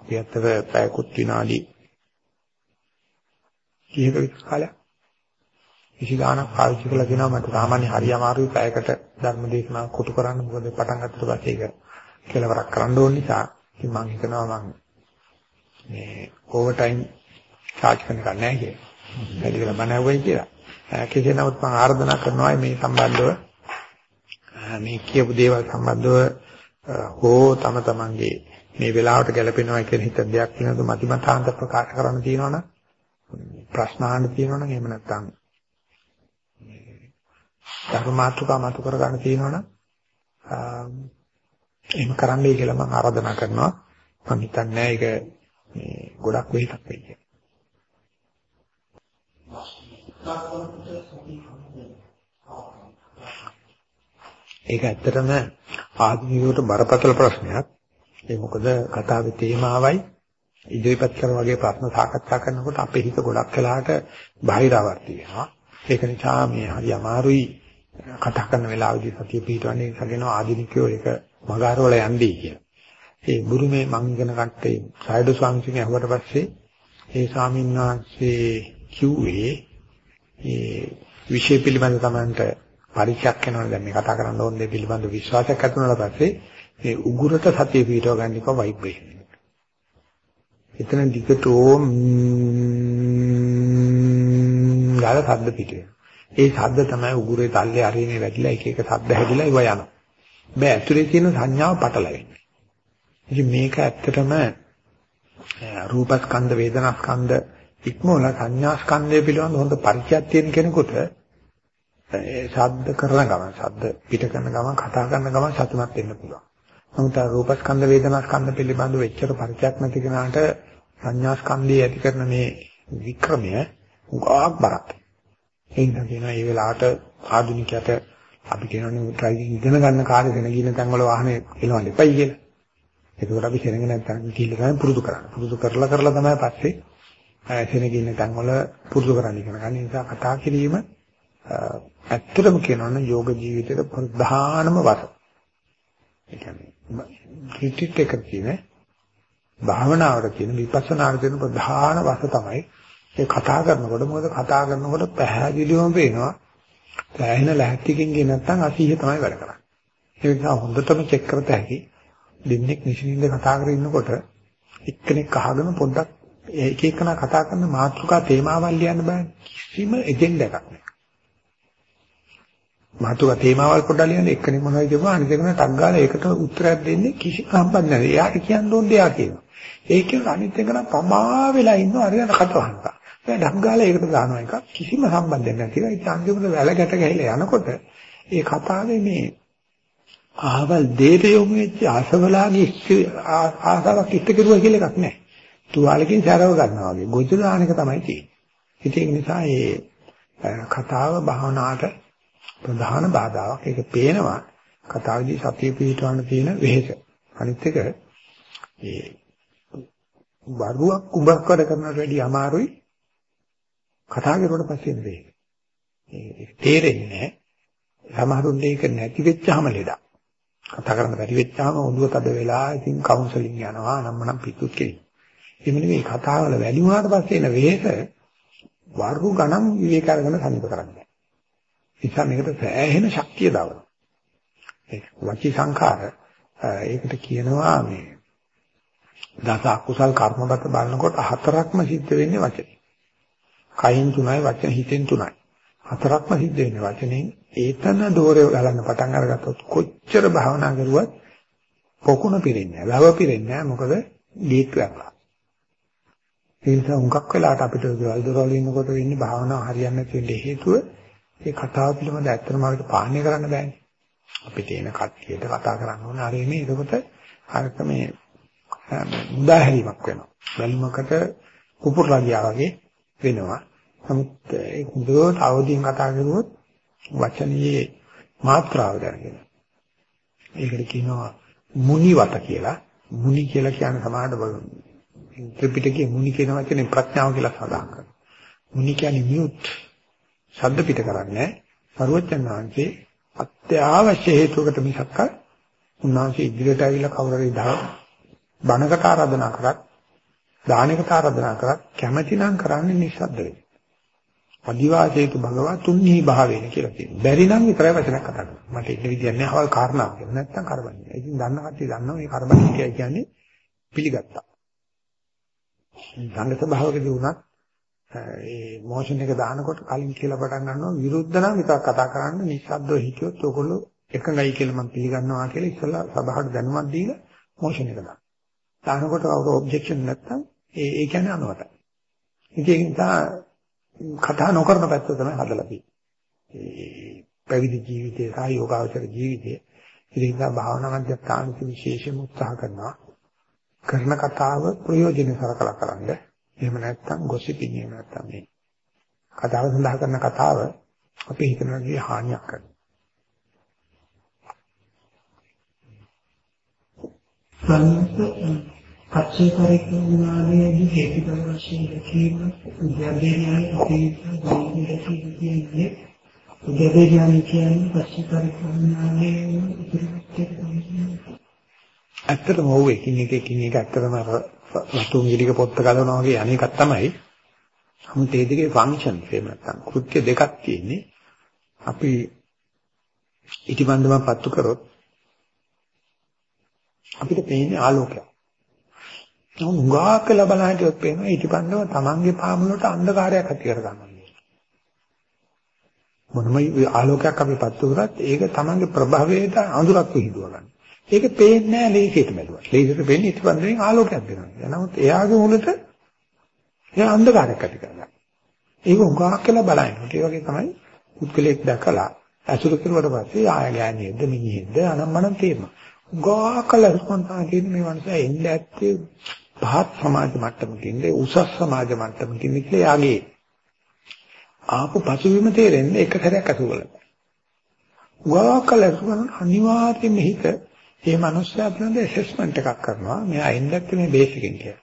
අපි ඇත්තට පැයකුත් විනාඩි කීයක විතර කාලයක් කිසි ගාණක් පාවිච්චි කරලා දෙනවා මට සාමාන්‍ය හරි අමාරුයි පැයකට ධර්ම දේශනාවක් කොටු කරන්න මොකද පටන් ගත්තට පස්සේ ඒක කෙලවරක් කරන්න ඕන නිසා ඉතින් මම හිතනවා මම මේ ඕවර් ටයිම් charge කරන්න නැහැ කියලා. වැඩි වෙලා බණවුවයි කියලා. කෙසේ නමුත් මම ආරාධනා කරනවා මේ සම්බන්ධව මේ කියපු දේවල් සම්බන්ධව හෝ තම තමන්ගේ මේ වෙලාවට ගැලපෙනවා කියන හිත දෙයක් වෙනද මතිමතාන්ත ප්‍රකාශ කරන්න තියෙනවනම් ප්‍රශ්න අහන්න තියෙනවනම් එහෙම නැත්නම් ධර්මාතුකා මතු කර ගන්න තියෙනවනම් එහෙම කරන්නයි කියලා මම ආරාධනා කරනවා මම හිතන්නේ ඒක මේ ගොඩක් වෙහිතක් වෙයි කියලා. ඒක ඇත්තටම ආධුනිකයට බරපතල ප්‍රශ්නයක්. ඒ මොකද කතාවේ තේමාවයි ඉදිරිපත් කරන වගේ ප්‍රශ්න සාකච්ඡා කරනකොට අපේ හිත ගොඩක් වෙලාට බාහිරවර්ති වෙනවා. ඒක නිසා මේ හරි අමාරුයි කතා කරන වෙලාවදී සතිය පිටවන්නේ සගෙන ආධුනිකයෝ ඒක මගාරවල යන්නේ කියලා. ඒ බුරුමේ මං ඉගෙන ගත්තේ සායඩ ස්වාමීන් ඇහුවට පස්සේ ඒ ස්වාමීන් වහන්සේ කිව්වේ ඒ විෂය පිළිබඳ තමන්ට පරිචයක් වෙනවා දැන් මේ කතා කරන්න ඕන දේ පිළිබඳ විශ්වාසයක් ඇති වුණාට පස්සේ මේ උගුරට සතිය පිටව ගන්න එක ভাইබ්‍රේෂන් එක. එතන දිගටම ගාල ශබ්ද පිට වෙනවා. ඒ ශබ්ද තමයි උගුරේ තල්ලේ අරිනේ වැටිලා එක එක ශබ්ද හැදිලා ඉව යනවා. බෑ ඇතුලේ තියෙන සංඥාව පටලැවෙන්නේ. ඉතින් මේක ඇත්තටම රූපස්කන්ධ වේදනාස්කන්ධ ඉක්මවල සංඥාස්කන්ධය පිළිබඳ හොඳ පරිචයක් තියෙන කෙනෙකුට ඒ ශබ්ද කරන ගමන් ශබ්ද පිට කරන ගමන් කතා කරන ගමන් සතුටුමත් වෙන්න පුළුවන්. නමුත් ආ රූපස්කන්ධ වේදනාස්කන්ධ පිළිබඳව එච්චර පරිචයක් නැති කෙනාට සංඥාස්කන්ධය ඇති කරන මේ වික්‍රමය උගාක් බරක්. ඒ නිසා කියනවා මේ වෙලාවට ආධුනිකයට අපි කියනවානේ ඩ්‍රයිවිං ඉගෙන ගන්න කාලේ දෙන ගින තැන් වල වාහනේ එලවන්න එපයි කියලා. ඒකෝට අපි සෙනඟ නැත්නම් කියලා තමයි පුරුදු කරන්නේ. පුරුදු කරලා කරලා තමයි පස්සේ සෙනඟ ඉන්න තැන් වල පුරුදු කරන්න ඉගෙන ගන්න. ඒ නිසා කතා කිරීම ඇත්තටම කියනවනම් යෝග ජීවිතයේ ප්‍රධානම වස. ඒ කියන්නේ ක්‍රිටික් එක කියන්නේ භාවනාවට කියන විපස්සනාවට කියන ප්‍රධාන වස තමයි ඒ කතා කරනකොට මොකද කතා කරනකොට පැහැදිලිවම පේනවා දැනෙන ලැහැත්තිකින් ගියේ නැත්නම් අසීහ තමයි වැඩ කරන්නේ. ඒ නිසා හොඳටම චෙක් කරත හැකි දෙන්නෙක් නිසින්ද කතා කරගෙන ඉන්නකොට එක්කෙනෙක් අහගෙන පොඩ්ඩක් එක එකන කතා කරන මාතෘකා තේමාවල් ලියන්න බෑ කිසිම එජෙන්ඩා එකක් නෑ. මාතෘකා තේමාවල් පොඩ්ඩක් ලියන්න එක්කෙනෙක් මොනවද කියපුවා අනිත් එකන ටක් ගාලා ඒකට උත්තරයක් දෙන්නේ කිසි සම්බන්ධ නැහැ. එයාට කියන්න ඕනේ එයා කියනවා. ඒකෙන් අනිත් එකන පමා වෙලා ඉන්නවා හරියට කතාවහනවා. දැන් ඩක් ගාලා ඒකට දානවා එක කිසිම සම්බන්ධයක් නැතිව ඉතින් අන්තිමට වැල ගැට ගහලා යනකොට ඒ කතාවේ මේ ආවල් දෙයට යොමු වෙච්ච ආසවලාගේ ආසාවක් ඉෂ්ට කෙරුවා කියලා එකක් නැහැ. තුවාලකින් සරව ගන්නවා වගේ ගොජ දාන එක තමයි තියෙන්නේ. ඒක නිසා මේ කතාව භාවනාවට ප්‍රධාන බාධාවක්. ඒක පේනවා කතාවේදී සතිය පිටවන්න තියෙන වෙහෙස. අනිත් එක ඒ වරුවක් කුඹක් වැඩ කරනට වැඩිය අමාරුයි කතා කරුවට පස්සේ නෙවෙයි. ඒ තේරෙන්නේ නැහැ. සමහරුන්ට ඒක නැති වෙච්චාම ලෙඩක්. කතා කරන්න බැරි වෙච්චාම ඔළුව තද වෙලා ඉතින් කවුන්සලින් යනවා නම්මනම් පිටුත් කෙරේ. එහෙම නෙවෙයි කතාවල වැඩි වුණාට පස්සේ එන වෙහෙස වර්ග ගණන් විවේක අරගෙන සම්පත කරන්නේ. ඒ නිසා මේකට සෑහෙන ශක්තිය දානවා. ඒ වචී සංඛාර ඒකට කියනවා මේ දස අකුසල් කර්මබත බලනකොට හතරක්ම සිද්ධ වෙන්නේ වචනේ. කයින් තුනයි වචන හිතෙන් තුනයි. හතරක්ම සිද්ධ වෙන්නේ වචනෙන් ඒතන දෝරේ ගලන්න පටන් අරගත්තොත් කොච්චර භාවනා කරුවත් පොකුණ පිරෙන්නේ නැහැ. ලව පිරෙන්නේ නැහැ. මොකද ගේට් වැක්ලා. ඒ නිසා හුඟක් වෙලාට අපිට ගෙවල් දොරවල් ඉන්නකොට වෙන්නේ භාවනාව හරියන්නේ නැති වෙන්නේ හේතුව ඒ කතාව පිළිබඳ ඇත්තටම අපිට පාලනය කරන්න බෑනේ. අපිට එන කට්ටියට කතා කරන්න ඕනේ. අර මේ එතකොට අරක මේ උදාහැරීමක් වෙනවා. බැලුමකට කුපුරලා ගියා වගේ වෙනවා. නමුත් ඒ හොඳට අවදීන් කතා කරුවොත් වචනයේ මාත්‍රාව දැනගෙන. ඒකට කියනවා මුනිවත කියලා. මුනි කියලා කියන සමාහට ත්‍රිපිටකයේ මුනි කියන වචනේ ප්‍රඥාව කියලා සඳහන් කරනවා. මුනි කියන්නේ මියුට් ශබ්ද පිට කරන්නේ සරුවචන් වහන්සේ අත්‍යවශ්‍ය හේතුවකට මිසක් උන්වහන්සේ ඉදිරියට ආවිලා කවුරු හරි බණකට ආරාධනා කරත් දානකට ආරාධනා කරත් කැමැති නම් කරන්නේ නිස්සද්ද වෙන්න. අදිවාසීතු භගවා තුන්හි භාවේන කියලා කියනවා. බැරි නම් විතරයි වචනයක් කතා කරන්නේ. මට ඉන්න විදියක් නැහැ. අවල් කාරණාව කියලා. නැත්තම් කරබන්නේ. ඉතින් දන්න කට්ටිය දන්නවා මේ කරබන්නේ කියයි කියන්නේ පිළිගත්තා. සංඝ සභාවකදී වුණත් ඒ මොෂන් එක දානකොට කලින් කියලා පටන් ගන්නවා විරුද්ධ නම් විතර කතා කරන්න නිස්සද්දව හිටියොත් ඔයගොල්ලෝ එකඟයි කියලා මම පිළිගන්නවා කියලා ඉස්සලා සභාවට දැනුමක් දීලා මොෂන් එක දානවා. දානකොට කවුරු ඔබ්ජෙක්ෂන් නැත්තම් ඒ ඒ කියන්නේ අනවතයි. ඒක නිසා කතා නොකරන පැත්ත තමයි හදලා තියෙන්නේ. පැවිදි ජීවිතය සහ යෝගාවචර ජීවිතය. ඒ නිසා භාවනා මධ්‍යස්ථානක විශේෂම උත්සාහ කරනවා. කරන කතාව ප්‍රයෝජන සරකලා කරන්න. එහෙම නැත්නම් ගොසිපින් එහෙම නැත්නම් මේ කතාව සඳහා කරන කතාව අපි හිතනවාගේ හානියක් කරනවා. සංයුක්ත පච්චේ පරික්‍රමනාලයේදී හේතුඵල වශයෙන් දැකීම උද්‍යප්පේඥානයේ අපේ ජීවිතයේ උද්‍යප්පේඥාන කියන්නේ පච්චේ පරික්‍රමනාලයේ ඉතිරිවට ඇත්තටම ඔව් එකින් එක එකින් එක ඇත්තටම වතුන් ගිලික පොත්ත ගලවනවා වගේ අනේකක් තමයි. නමුත් ඒ දෙකේ ෆන්ක්ෂන් එහෙම නැත්නම් කෘත්‍ය දෙකක් තියෙන්නේ. අපි ඉටිබන්දම පත්තු කරොත් අපිට පේන්නේ ආලෝකයක්. නමුත් උගාක් කියලා බලන හිටියොත් පේනවා ඊටිපන්දම තමන්ගේ පාමුලට අන්ධකාරයක් ඇති කර ගන්නවා. මොනම ආලෝකයක් අපි පත්තු කරත් ඒක තමන්ගේ ප්‍රභවයට අඳුරක් විහිදුව ගන්න. ඒක පේන්නේ නැහැ ලේසියට බැලුවා. ලේසියට පේන්නේ ඊටිපන්දමෙන් ආලෝකයක් දෙනවා. නමුත් එයාගේ මුලට එයා අන්ධකාරයක් ඇති කරගන්නවා. ඒක උගාක් කියලා බලනකොට ඒ වගේ තමයි පුද්ගලයෙක් දැකලා අසුර කරුවට පස්සේ ආය ගෑනියෙක්ද මිනිහෙක්ද අනම්මනම් තේරෙනවා. උගාකල ස්පන්දනා කියන මේ මනස එන්නේ ඇත්තේ පහත් සමාජ මට්ටමකින් උසස් සමාජ මට්ටමකින් කියලා යාගේ ආපු පසුබිම තේරෙන්නේ එක සැරයක් අසුවල. වාකල සුගන අනිවාර්යයෙන්ම හිත මේ මනුස්සයා පිළිබඳ ඇසෙස්මන්ට් එකක් කරනවා. මෙයා එන්නත් මේ බේසිකින් කියලා.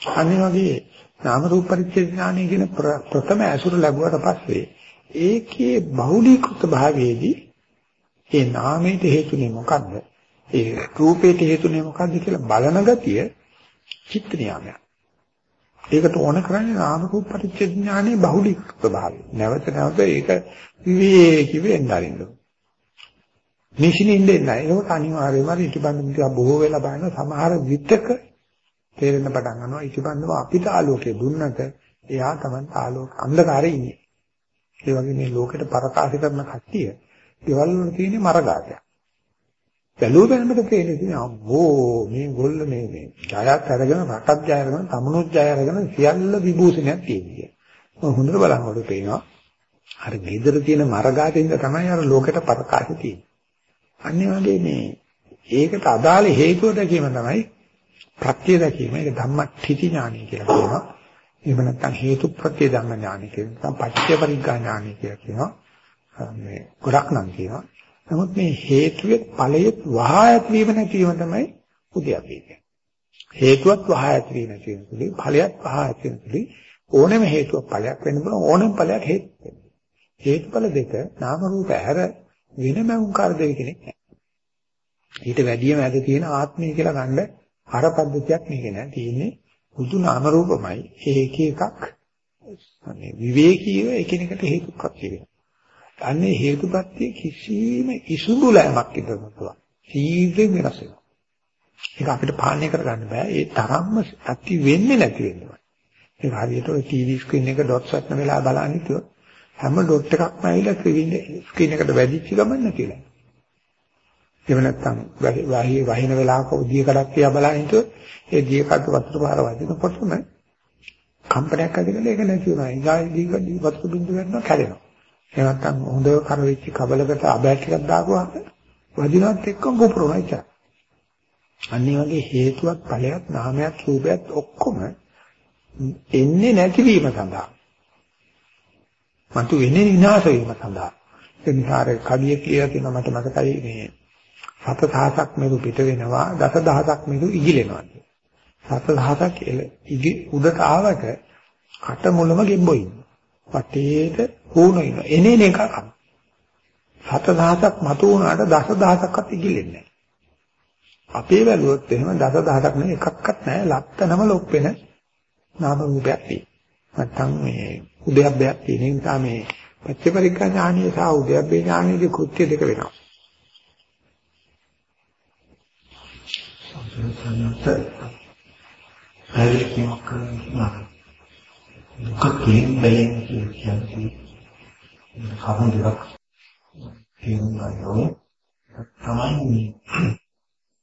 අනිත් වගේ නාම රූප පරිච්ඡේදඥානය කියන ප්‍රථම අසුර ලැබුවට පස්සේ ඒකේ බහුලීකృత භාවයේදී ඒ නාමයට හේතුනේ මොකද්ද? ඒ රූපයට හේතුනේ මොකද්ද කියලා බලන ගතිය චිත්ත නියාමයක්. ඒකට ඕන කරන්නේ නාම රූප පරිච්ඡේද ඥානයේ බහුලීකృత භාවය. නැවත නැවත ඒක විවේකී වෙන්න අරින්න. නිසිනින්ද නැහැ. ඒක අනිවාර්යයෙන්ම ඉටිබන්ධ මිත්‍ර බොහෝ වෙලා බලන සමහර විතක තේරෙන්න පටන් ගන්නවා. ඉටිබන්ධව අපිට ආලෝකය දුන්නට එයා තමයි ආලෝක අන්ධකාරයේ ඉන්නේ. ඒ වගේ මේ ලෝකෙට පරකාශ කරන කට්ටිය, ඒවල් වල තියෙන මරගාතයක්. බැලුව බැලමට පේන්නේ ඉතින් අම්මෝ මේ ගොල්ල මේ මේ ජයත් අරගෙන රටක් ජය අරගෙන තමුණුත් ජය අරගෙන සියල්ල විභූෂණයක් තියෙනවා. මම හොඳට බලනකොට පේනවා අර ගෙදර තියෙන මරගාතින්ද තමයි අර ලෝකෙට ප්‍රකාශ තියෙන්නේ. අනිත් වගේ මේ ඒකට අදාළ හේතුව දැකීම තමයි ප්‍රත්‍ය දැකීම. ඒක ධම්මඨිති ඥානය කියලා කියනවා. එහෙම නැත්නම් හේතු ප්‍රත්‍ය ධම්ම ඥානය කියලා. නැත්නම් පච්චය පරිග්ගා ඥානය කියලා කියනවා. මේ ගොඩක් නම් කියනවා. නමුත් මේ හේතුවේ ඵලයේ වහා ඇතිවීම නැතිවීම තමයි උද්‍යප්පේ කියන්නේ. හේතුවත් වහා ඇතිවීම නැතිවීම ඵලයක් වහා ඇතිවීම ඕනෙම හේතුවක් ඵලයක් වෙන්න පුළුවන් ඕනෙම ඵලයක් හේතු වෙන්න. හේතුඵල දෙක නාම රූප ඇර වෙනම උන්කාර දෙක කෙනෙක් නැහැ. ඊට වැඩියම ඇද තියෙන ආත්මය කියලා ගන්න අර පද්ධතියක් මේක නෑ. තියෙන්නේ බුදු නාම රූපමයි. ඒක එකක් මේ විවේකීව එකිනෙකට හේතුක්වත් කියනවා. අන්නේ හේතුපත්‍ය කිසිම ඉසුඹුලෑමක් ඉදරනවා. සීඝ්‍රයෙන් වෙනස් වෙනවා. ඒක අපිට පාලනය කරගන්න බෑ. ඒ තරම්ම ඇති වෙන්නේ නැති වෙනවා. ඒක හරියට ඔය ටීවී ස්ක්‍රීන් එක ඩොට්ස් වත්න වෙලා බලන්න හිටියොත් හැම ඩොට් එකක්ම ඇවිල්ලා ස්ක්‍රීන් එකට වැදිච්ච ගමන් නැතිලා. එහෙම නැත්නම් වහී වහින වෙලාවක උදිය කඩක් තියා බලන්න හිටියොත් ඒ දිය කඩ වතුර පාර වදිනකොටම කම්පනයක් ඇති කරලා ඒක නැති වෙනවා. ඊගායි දී වතුර බින්දුව ගන්නවා කැඩෙනවා. එහෙම නැත්නම් හොඳ කර වෙච්ච කබලකට අබෑට් එකක් දාපුවාම වදිනවත් එක්කම පුපුරනවා ඉතින්. අනිත් වගේ හේතුවක් ඵලයක් නාමයක් රූපයක් ඔක්කොම එන්නේ නැතිවීම සඳහා. මතු වෙන්නේ විනාශ වීම සඳහා. ඒ නිසා අර කවිය කියලා තියෙන මට මතකයි මේ සත දහසක් මෙරු පිට වෙනවා දස දහසක් මෙරු ඉගිලෙනවා. සත දහසක් උඩට ආවට කට මුලම ගෙම්බොයි. වටේට හුණු ඉන්න. එනේන එක කම. හත දහසක් මතු වුණාට දස දහසක්වත් ඉගිලෙන්නේ නැහැ. අපේ බැලුවොත් එහෙම දස දහසක් නෙවෙයි එකක්වත් නැහැ ලක්තනම ලොප්පෙන නාම රූපයක් තියෙනවා. නැත්තම් මේ උද්‍යප්පයක් තියෙන නිසා මේ පච්චපරික්ඛා ඥානිය සහ උද්‍යප්පේ ඥානියගේ කෘත්‍ය දෙක වෙනවා. පැහැදිලිකමක් කරනවා. දුක තුලින් බැලෙන කියන්නේ කරුණු දෙකක් තේරුම් ගන්න ඕනේ. තමයි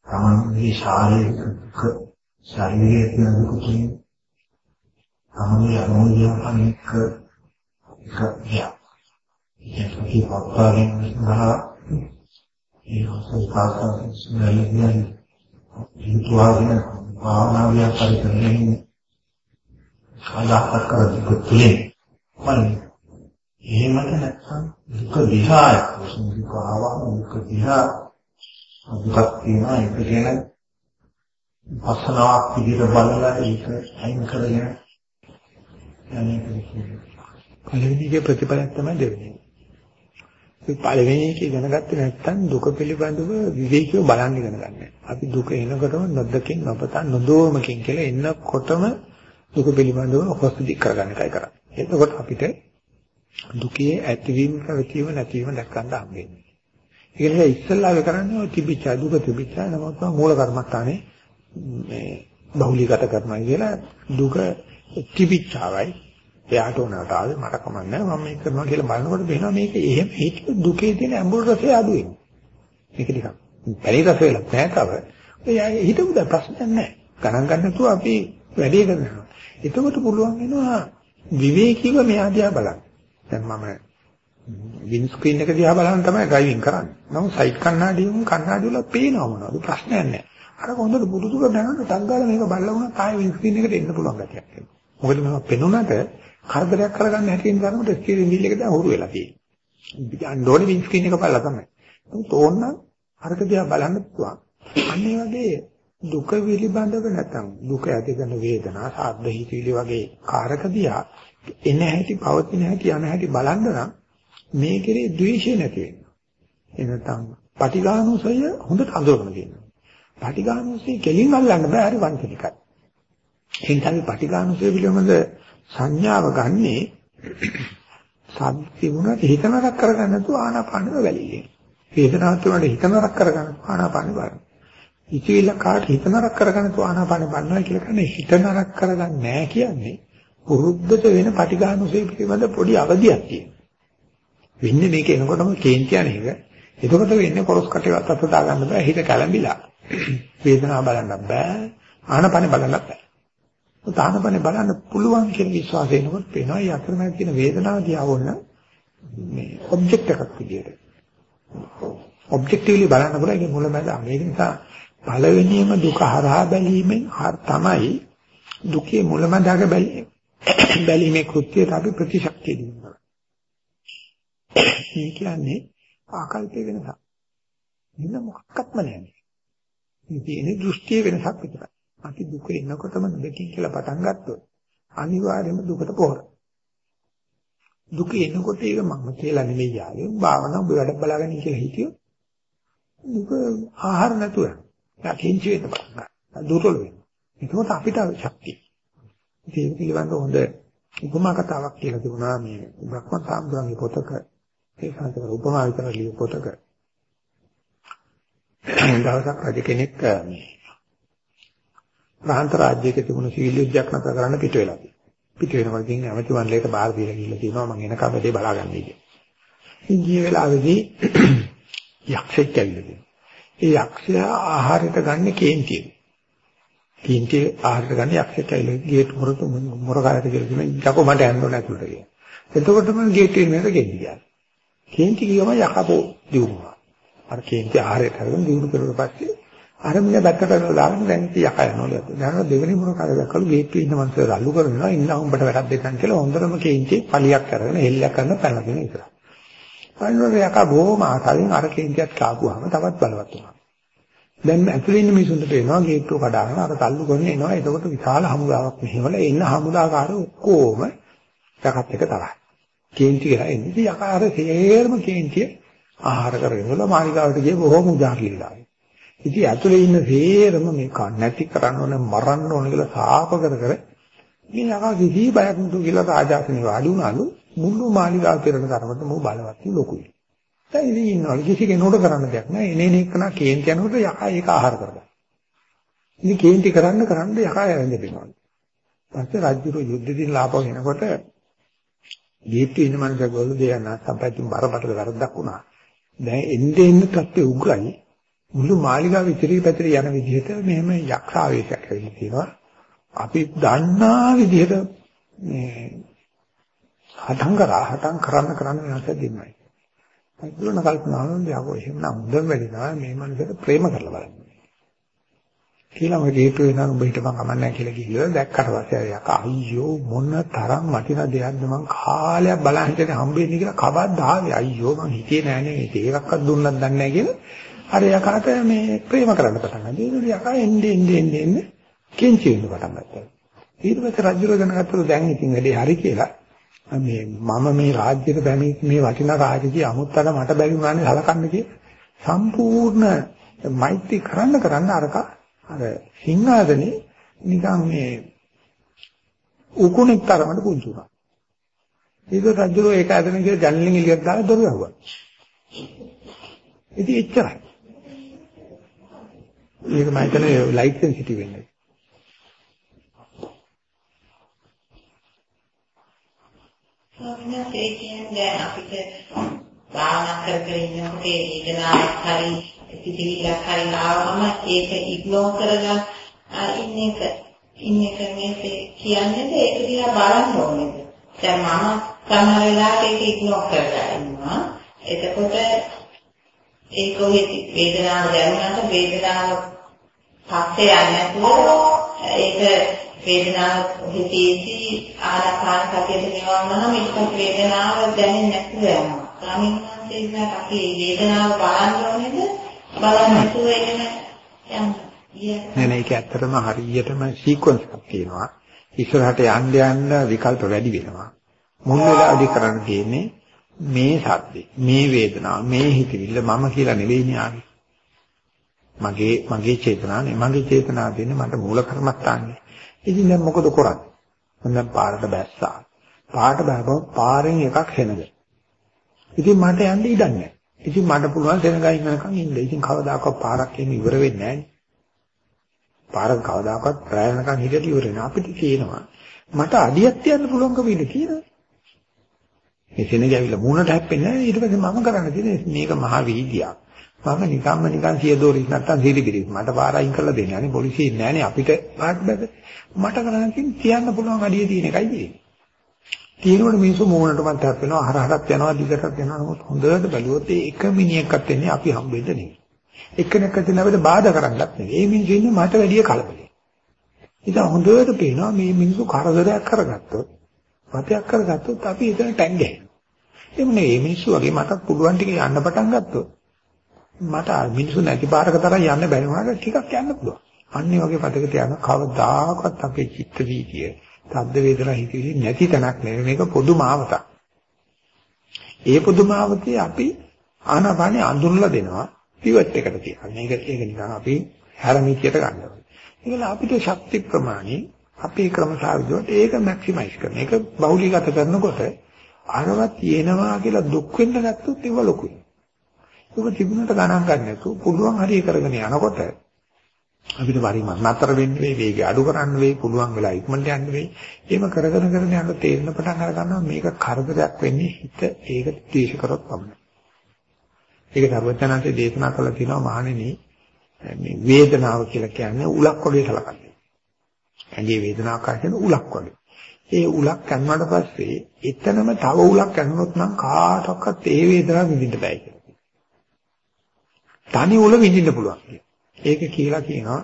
තමන්ගේ ශාරීරික දුක ශරීරයේ තියෙන දුක තුලින් තමන්ගේ අනුභවයන් එක්ක එක දෙයක්. ඒක පොත්වලින් ගහ ඒ සංස්කාරයන් ස්මරණයන් හිතුවාගෙන භාවනාවිය පරිතරණය කාලහත් කර දුක තුලින් මම එහෙමද නැත්නම් දුක දිහාය දුක ආවම දුක දිහා දුකක් තියෙනවා ඒක ගැන පස්සනාවක් විදිහට බලලා ඒක අයින් කරගෙන පළවෙනි එකේ ප්‍රතිඵලයක් තමයි දෙවෙනි. ඒ පළවෙනි එකේ දැනගත්තේ නැත්නම් දුක පිළිබඳව විවේකීව බලන්න ඉගෙන ගන්න. අපි දුක එනකොටම නොදකින් නොපතන් නොදෝමකින් කියලා එන්නකොටම දුක පිළිබඳව හොස්ත දික් කරගන්න එකයි කරන්නේ. එතකොට අපිට දුකේ ඇතිවීම පැවතීම නැතිවීම දැක් ගන්න හම්බෙන්නේ. ඒ නිසා ඉස්සල්ලාව කරන්නේ ඔය තිබිච්ච දුක තිබිච්ච නමුත් මූල කර්මස්ථානේ මේ බහුලීගත කරනවා කියලා දුක තිබිච්චවයි එයාට උනාට ආවේ මට කමන්නේ මම මේක කරනවා කියලා බලනකොට වෙනවා මේක එහෙම හිත දුකේ තියෙන අඹුල් රසය අඩු වෙනවා. මේක නිකන් පැණි රස වෙලා නැතව ඒ හිතමු දැන් ප්‍රශ්නයක් නැහැ. ගණන් ගන්න නැතුව අපි වැඩේ කරනවා. එතකොට පුළුවන් වෙනවා විවේකීව මෙහා දිහා බලන්න. දැන් මම වින් ස්ක්‍රීන් එක දිහා බලන තමයි ඩ්‍රයිවිං කරන්නේ. නමුත් සයිඩ් කණ්ණාඩියෙන් කණ්ණාඩි වල පේනව මොනවද ප්‍රශ්නයක් නැහැ. අර හොඳට බුදුසුක දැනන ටක් ගාලා මේක බලලා වුණා ආයෙ වින් ස්ක්‍රීන් එකට එන්න පුළුවන් ගැටියක් එනවා. මොකද මේක පෙනුනට කරදරයක් කරගන්න හැටියෙන් තරමට ස්ටියරින් වීල් එක දැන් හුරු වෙලා තියෙනවා. යන්න ඕනේ වින් ස්ක්‍රීන් එක බලලා තමයි. නමුත් ඕනනම් අරක දිහා බලන්න පුළුවන්. අන්න ඒ වගේ දුක පිළිබඳව නැත්නම් දුක ඇති කරන වේදනා සාද්ද හිතිවිලි වගේ කාරක දිහා එන හැටි පවතින හැටි යන හැටි බලන්න නම් මේ කෙරේ ද්වේෂය නැති වෙනවා. එනතම් පටිඝානුසය හොඳට අඳුරගෙන තියෙනවා. පටිඝානුසය කෙලින් අල්ලන්න බෑ හරි වංචනිකයි. එහෙනම් අපි පටිඝානුසය පිළිබඳ සංඥාව ගන්නේ සද්දි වුණාට හිතනරක් කරගන්න නැතුව ආනාපානෙ වැලියේ. වේදනාවක් තුනට හිතනරක් කරගන්න ආනාපානෙ බලන්න. ඉතිවිල්ල කාට හිතනරක් කරගන්න නැතුව ආනාපානෙ බලනවා කියලා කියන්නේ හිතනරක් කරගන්නේ නැහැ කියන්නේ පුරුද්දට වෙන පටිඝානුසය පිළිබඳ පොඩි අවධියක් තියෙනවා. වෙන්නේ මේක එනකොටම කේන්ති යන එක. එතකොට වෙන්නේ කොරස් කටේවත් අත දා ගන්න බෑ. හිත කැළඹිලා. වේදනාව බලන්න බෑ. ආනපන බලන්න බෑ. ආනපන බලන්න පුළුවන් කියන විශ්වාසය එනකොට පේනවා. මේ අතරමැද තියෙන වේදනාව දිහා වුණ මේ ඔබ්ජෙක්ට් එකක් විදියට. ඔබ්ජෙක්ටිව්ලි බලන්න පුළුවන් ඒක මුලමඳ මේක නිසා පළවෙනියම දුක හරහා බැලීමෙන් තමයි දුකේ මුලමඳාක බැලීමේ කෘත්‍යයට අපි ප්‍රතිශක්තිය දෙනවා. මේ කියන්නේ ආකල්පයේ වෙනසක්. මෙන්න මොකක්වත්ම නැහැ. මේ තියෙන දෘෂ්ටියේ වෙනසක් විතරයි. අපි දුක එනකොටම දෙකින් කියලා පටන් ගත්තොත් අනිවාර්යයෙන්ම දුකට පොහොර. දුක එනකොට ඒක මම කියලා නෙමෙයි ආවේ. භාවනා ඔබ වැඩ බලාගෙන කියලා හිතියොත් දුක ආහාර නැතුව යකින්චි වෙන්න පටන් ගන්නවා. දුර්වල වෙනවා. ඒකත් අපිට ශක්තිය. ඒක පිළිබඳව හොඳ උපමා කතාවක් කියලා තිබුණා මේ බ්‍රහ්ම සාම්බුරන්ගේ පොතක ඒ සංකල්ප උපමා විතර ලියු පොතක දවසක් රජ කෙනෙක් මේ ප්‍රාන්ත රාජ්‍යයක තිබුණු සීල යුද්ධයක් නතර කරන්න පිට වෙලා තියෙනවා. පිට වෙනකොට ඉතින් ඇමති මණ්ඩලයට බාර දීලා ගිහිල්ලා තියෙනවා මම එනකම් වැඩේ බලාගන්නයි කියලා. ඉතින් ගිය වෙලාවේදී යක්ෂයෙක් ඇවිල්ලා ඒ යක්ෂයා ආහාරයට ගන්න කේන්තිය. කේන්තිය ආහාරයට ගන්න යක්ෂයෙක් ඇවිල්ලා ගේට් මොරට මොරකාරයට කියලා කියනවා යකෝ මට යන්න ඕන ඇතුළට කියලා. එතකොටම ගේට් එකේ නේද ගෙඩි ගියා. කේන්ති කියම යකපෝ දිනුවා. අර කේන්ති ආහාරය කරගෙන දිනු කරුවට පස්සේ අර මිනිහ බැක්කට දාගෙන දැන් ඉතින් යක යනවලු. දැන් දෙවෙනි මොන කාර්යයක් දැක්කලු ගේට්ටුවේ ඉන්න මනුස්සය රල්ලු කරනවා ඉන්න උඹට වැඩක් දෙන්න කියලා හොඳටම කේන්ති පලියක් කරගෙන හෙල්ලයක් කරන පැනගෙන ඉතලා. අනිවාර්ය යක බොහොම ආසාවෙන් අර කේන්තියක් කාපුවාම තවත් බලවත් වුණා. දැන් ඇතුලේ ඉන්න මිනිසුන්ට පේනවා ගේට්ටුව කඩාගෙන අර තල්ලු කරගෙන එනවා. එතකොට විශාල හමුදාවක් මෙහෙවල එන්න හමුදාකාරයෝ ඔක්කොම යකත් එක තරහයි. කේන්ති කියලා එන්නේ. ඉතින් යකාර සේරම කේන්තිය ආහාර කරගෙන වල මාලිකාවට ගිය බොහොම උදා කියලා. ඉතින් ඇතුලේ ඉන්න සේරම මේක නැති කරන්න ඕනේ මරන්න ඕනේ කියලා සාප කර කර මේ යකා කිසි බයක් නතු කියලා රාජාසනේ වාඩි වුණාලු මුළු මාලිගාව පෙරණ තරමට මෝ බලවත් ලොකුයි. දැන් ඉතින් ඉන්නවා කිසි කෙනෙකුට කරන්න දෙයක් නැහැ. එනේ එනේ එකනා කේන්ති යනකොට යකා ඒක ආහාර කරගන්න. ඉතින් කේන්ති කරන්න කරන්න යකා යරෙන්දෙනවා. පස්සේ රාජ්‍යරු යුද්ධ දින ලාපව එනකොට දීප්ති ඉන්න මනුස්සය ගොල්ල දෙයන්න සම්පැතුම් බරපතල වැරද්දක් වුණා. දැන් එන්නේ එන්න තත්ත්වය උග්‍රයි. මුළු මාලිගාව ඉතිරි පැතිරි යන විදිහට මෙහෙම යක්ෂ ආවේශයක් ඇවිල්ලා තියෙනවා. අපි දන්නා විදිහට මේ හටන් කරා හටන් කරන්න කරන්න වෙනස දෙන්නයි. ඒගොල්ලෝ කල්පනා කරනවා යකෝ එහෙමනම් හොඳම වැඩි තමයි මේ මනුස්සයට ප්‍රේම කරලා බලන්න. කියලා මම හේතු වෙනවා උඹ හිටපන් අමන්නේ කියලා කිව්වා දැක්කට පස්සේ යකා අයියෝ මොන තරම් වටින දෙයක්ද මං කාලයක් බලන් හිටියේ හම්බෙන්නේ කියලා කවද්ද ආවේ අයියෝ මං හිතේ නෑනේ මේක ඒකක්වත් දුන්නත් දන්නේ නෑ කියලා අර යකාට මේ ප්‍රේම කරන්න පටන් ගත්තා. ඒක යකා එන්නේ එන්නේ එන්නේ එන්නේ කෙන්චි වෙන්න පටන් ගත්තා. ඊට පස්සේ රජුර දැනගත්තලු දැන් ඉතින් වැඩේ හරි කියලා. මේ මම මේ රාජ්‍යයට බැමි මේ වටිනා රාජකීය අමුත්තර මට බැරි වුණානේ හලකන්න කිය. සම්පූර්ණ මෛත්‍රී කරන්න කරන්න අරක අර සිංහාසනේ නිකන් මේ උකුණෙක් තරමට පුංචි වුණා. ඒක රජුර ඒක ඇදගෙන ගිහ ජනලින් එළියට දාලා දොර වැහුවා. ඉතින් එච්චරයි. මේක මම හිතන්නේ ලයිට් සෙන්සිටිව් වෙන්නේ. ස්වාමීන් ඒ කියන්නේ අපිට භාවනා කර කර ඉන්නකොට ඒ වේදනාවක් හරි පිටිවිලක් හරි ආවම ඒක ඉග්නෝර් කරගන්න ඉන්න එක ඉන්න එක මේක කියන්නේ ඒක දිහා බලන්න ඕනේද දැන් මම සමහර වෙලාවට ඒක ඉග්නෝර් කරලා ඉන්නවා එතකොට ඒක ඔය වේදනාව දැනුණාට වේදනාව පස්සේ යන්නේ නැතුව ඒක වේදනාව හිතේදී ආනාපාන සතියට නිවන්නම ඊට වේදනාව දැනෙන්නේ නැතුව යනවා. ස්වාමීන් වහන්සේ ඉස්සරහ අපි වේදනාව බලන්න ඕනේද? බලන්න නැතුව එන යන්න. නෑ නෑ ඒක ඇත්තටම හරියටම සීක්වන්ස් එකක් තියෙනවා. ඉස්සරහට යන්න යන්න විකල්ප වැඩි වෙනවා. මුල් වෙලාවදී කරන්න තියෙන්නේ මේ සද්දේ මේ වේදනාව මේ හිතවිල්ල මම කියලා නෙවෙයිනේ ආවේ මගේ මගේ චේතනාව නේ මගේ චේතනාව දෙන්නේ මට මූල කර්මස්ථානේ ඉතින් දැන් මොකද කරන්නේ? මම දැන් පාරට බැස්සා. පාරට බැලුවම පාරෙන් එකක් හෙනද? ඉතින් මට යන්න ඉඩක් නැහැ. ඉතින් මට පුළුවන් සෙනගා ඉන්නකම් ඉන්න. ඉතින් කවදාකවත් පාරක් එන්නේ ඉවර වෙන්නේ නැහැ පාරක් කවදාකවත් ප්‍රායනකම් හිටියට ඉවර වෙනවා අපිට කියනවා. මට අඩියක් තියන්න පුළුවන්කම ඉන්න කියනවා මේ සෙනග ඇවිල්ලා මූණට හැප්පෙන්නේ නැහැ. ඊට පස්සේ මම කරන්න තියෙන්නේ මේක මහා වීදියක්. මම නිකම්ම නිකන් සියදෝරිස් නැත්තම් සීලිබිරිස් මට පාර අයින් කරලා දෙන්නේ. නැහැ පොලිසිය ඉන්නේ නැහැ අපිට. පාට බැද මට කරන්න තියෙන්නේ තියන්න පුළුවන් අඩිය තියෙන එකයි තියෙන්නේ. තියෙනකොට මිනිස්සු මූණටමත් හැප්පෙනවා හරහටත් යනවා දිගටත් යනවා. නමුත් හොඳට බැලුවොත් ඒ එක මිනිහෙක්වත් එන්නේ අපි හම්බෙන්න නෙවෙයි. එක්කෙනෙක් අතින් අපිට බාධා කරන්නත් නෙවෙයි. ඒ මිනිස්සු ඉන්නේ මට වැඩිය කලබලයි ඉතින් හොඳට පේනවා මේ මිනිස්සු කරදරයක් කරගත්තොත් වතයක් කරගත්තොත් අපි එතන ටැංගේ එහෙම නෙවෙයි. මිනිස්සු වගේ මටත් පුළුවන් ටික යන්න පටන් ගත්තොත් මට මිනිස්සු නැති පාරක තරම් යන්න බැරි වුණාට ටිකක් යන්න පුළුවන්. අන්නේ වගේ පදකට යන කවදාකවත් අපේ චිත්ත වීතිය, සද්ද වේදනා හිතෙන්නේ නැති තැනක් නෙවෙයි මේක පොදු මාවතක්. ඒ පොදු මාවතේ අපි ආනාපානිය අඳුරලා දෙනවා පිවට් එකට තියන්න. මේක ඒක නිකන් අපි හැරමිතියට ගන්නවා. ඒකල අපිට ශක්ති ප්‍රමාණي අපේ ක්‍රමසාවිදුවට ඒක මැක්සිමයිස් කරන. ඒක බහුලීගත කරනකොට අරවත් තියෙනවා කියලා දුක් වෙන්න ගත්තොත් ඒව ලොකුයි. ඒක තිබුණට ගණන් ගන්න නැතුව පුළුවන් හරිය කරගෙන යනකොට අපිට පරිම නතර වෙන්න වෙයි වේගය අඩු කරන්න වෙයි පුළුවන් වෙලා ඉක්මනට යන්න වෙයි. එහෙම කරගෙන කරගෙන යනකොට තේරෙන පටන් අර ගන්නවා මේක කරදරයක් වෙන්නේ හිත ඒක ද්වේෂ කරොත් පමණයි. ඒක සර්වඥාන්සේ දේශනා කළා තියෙනවා මහණෙනි මේ වේදනාව කියලා කියන්නේ උලක් වගේ සලකන්නේ. ඇඟේ වේදනාවක් කියන උලක් වගේ. ඒ උලක් කන්නට පස්සේ එතනම තව උලක් කන්නොත් නම් කාටවත් ඒ වේදනාව විඳින්න බෑ කියලා. තනි උල විඳින්න පුළුවන් ඒක කියලා කියනවා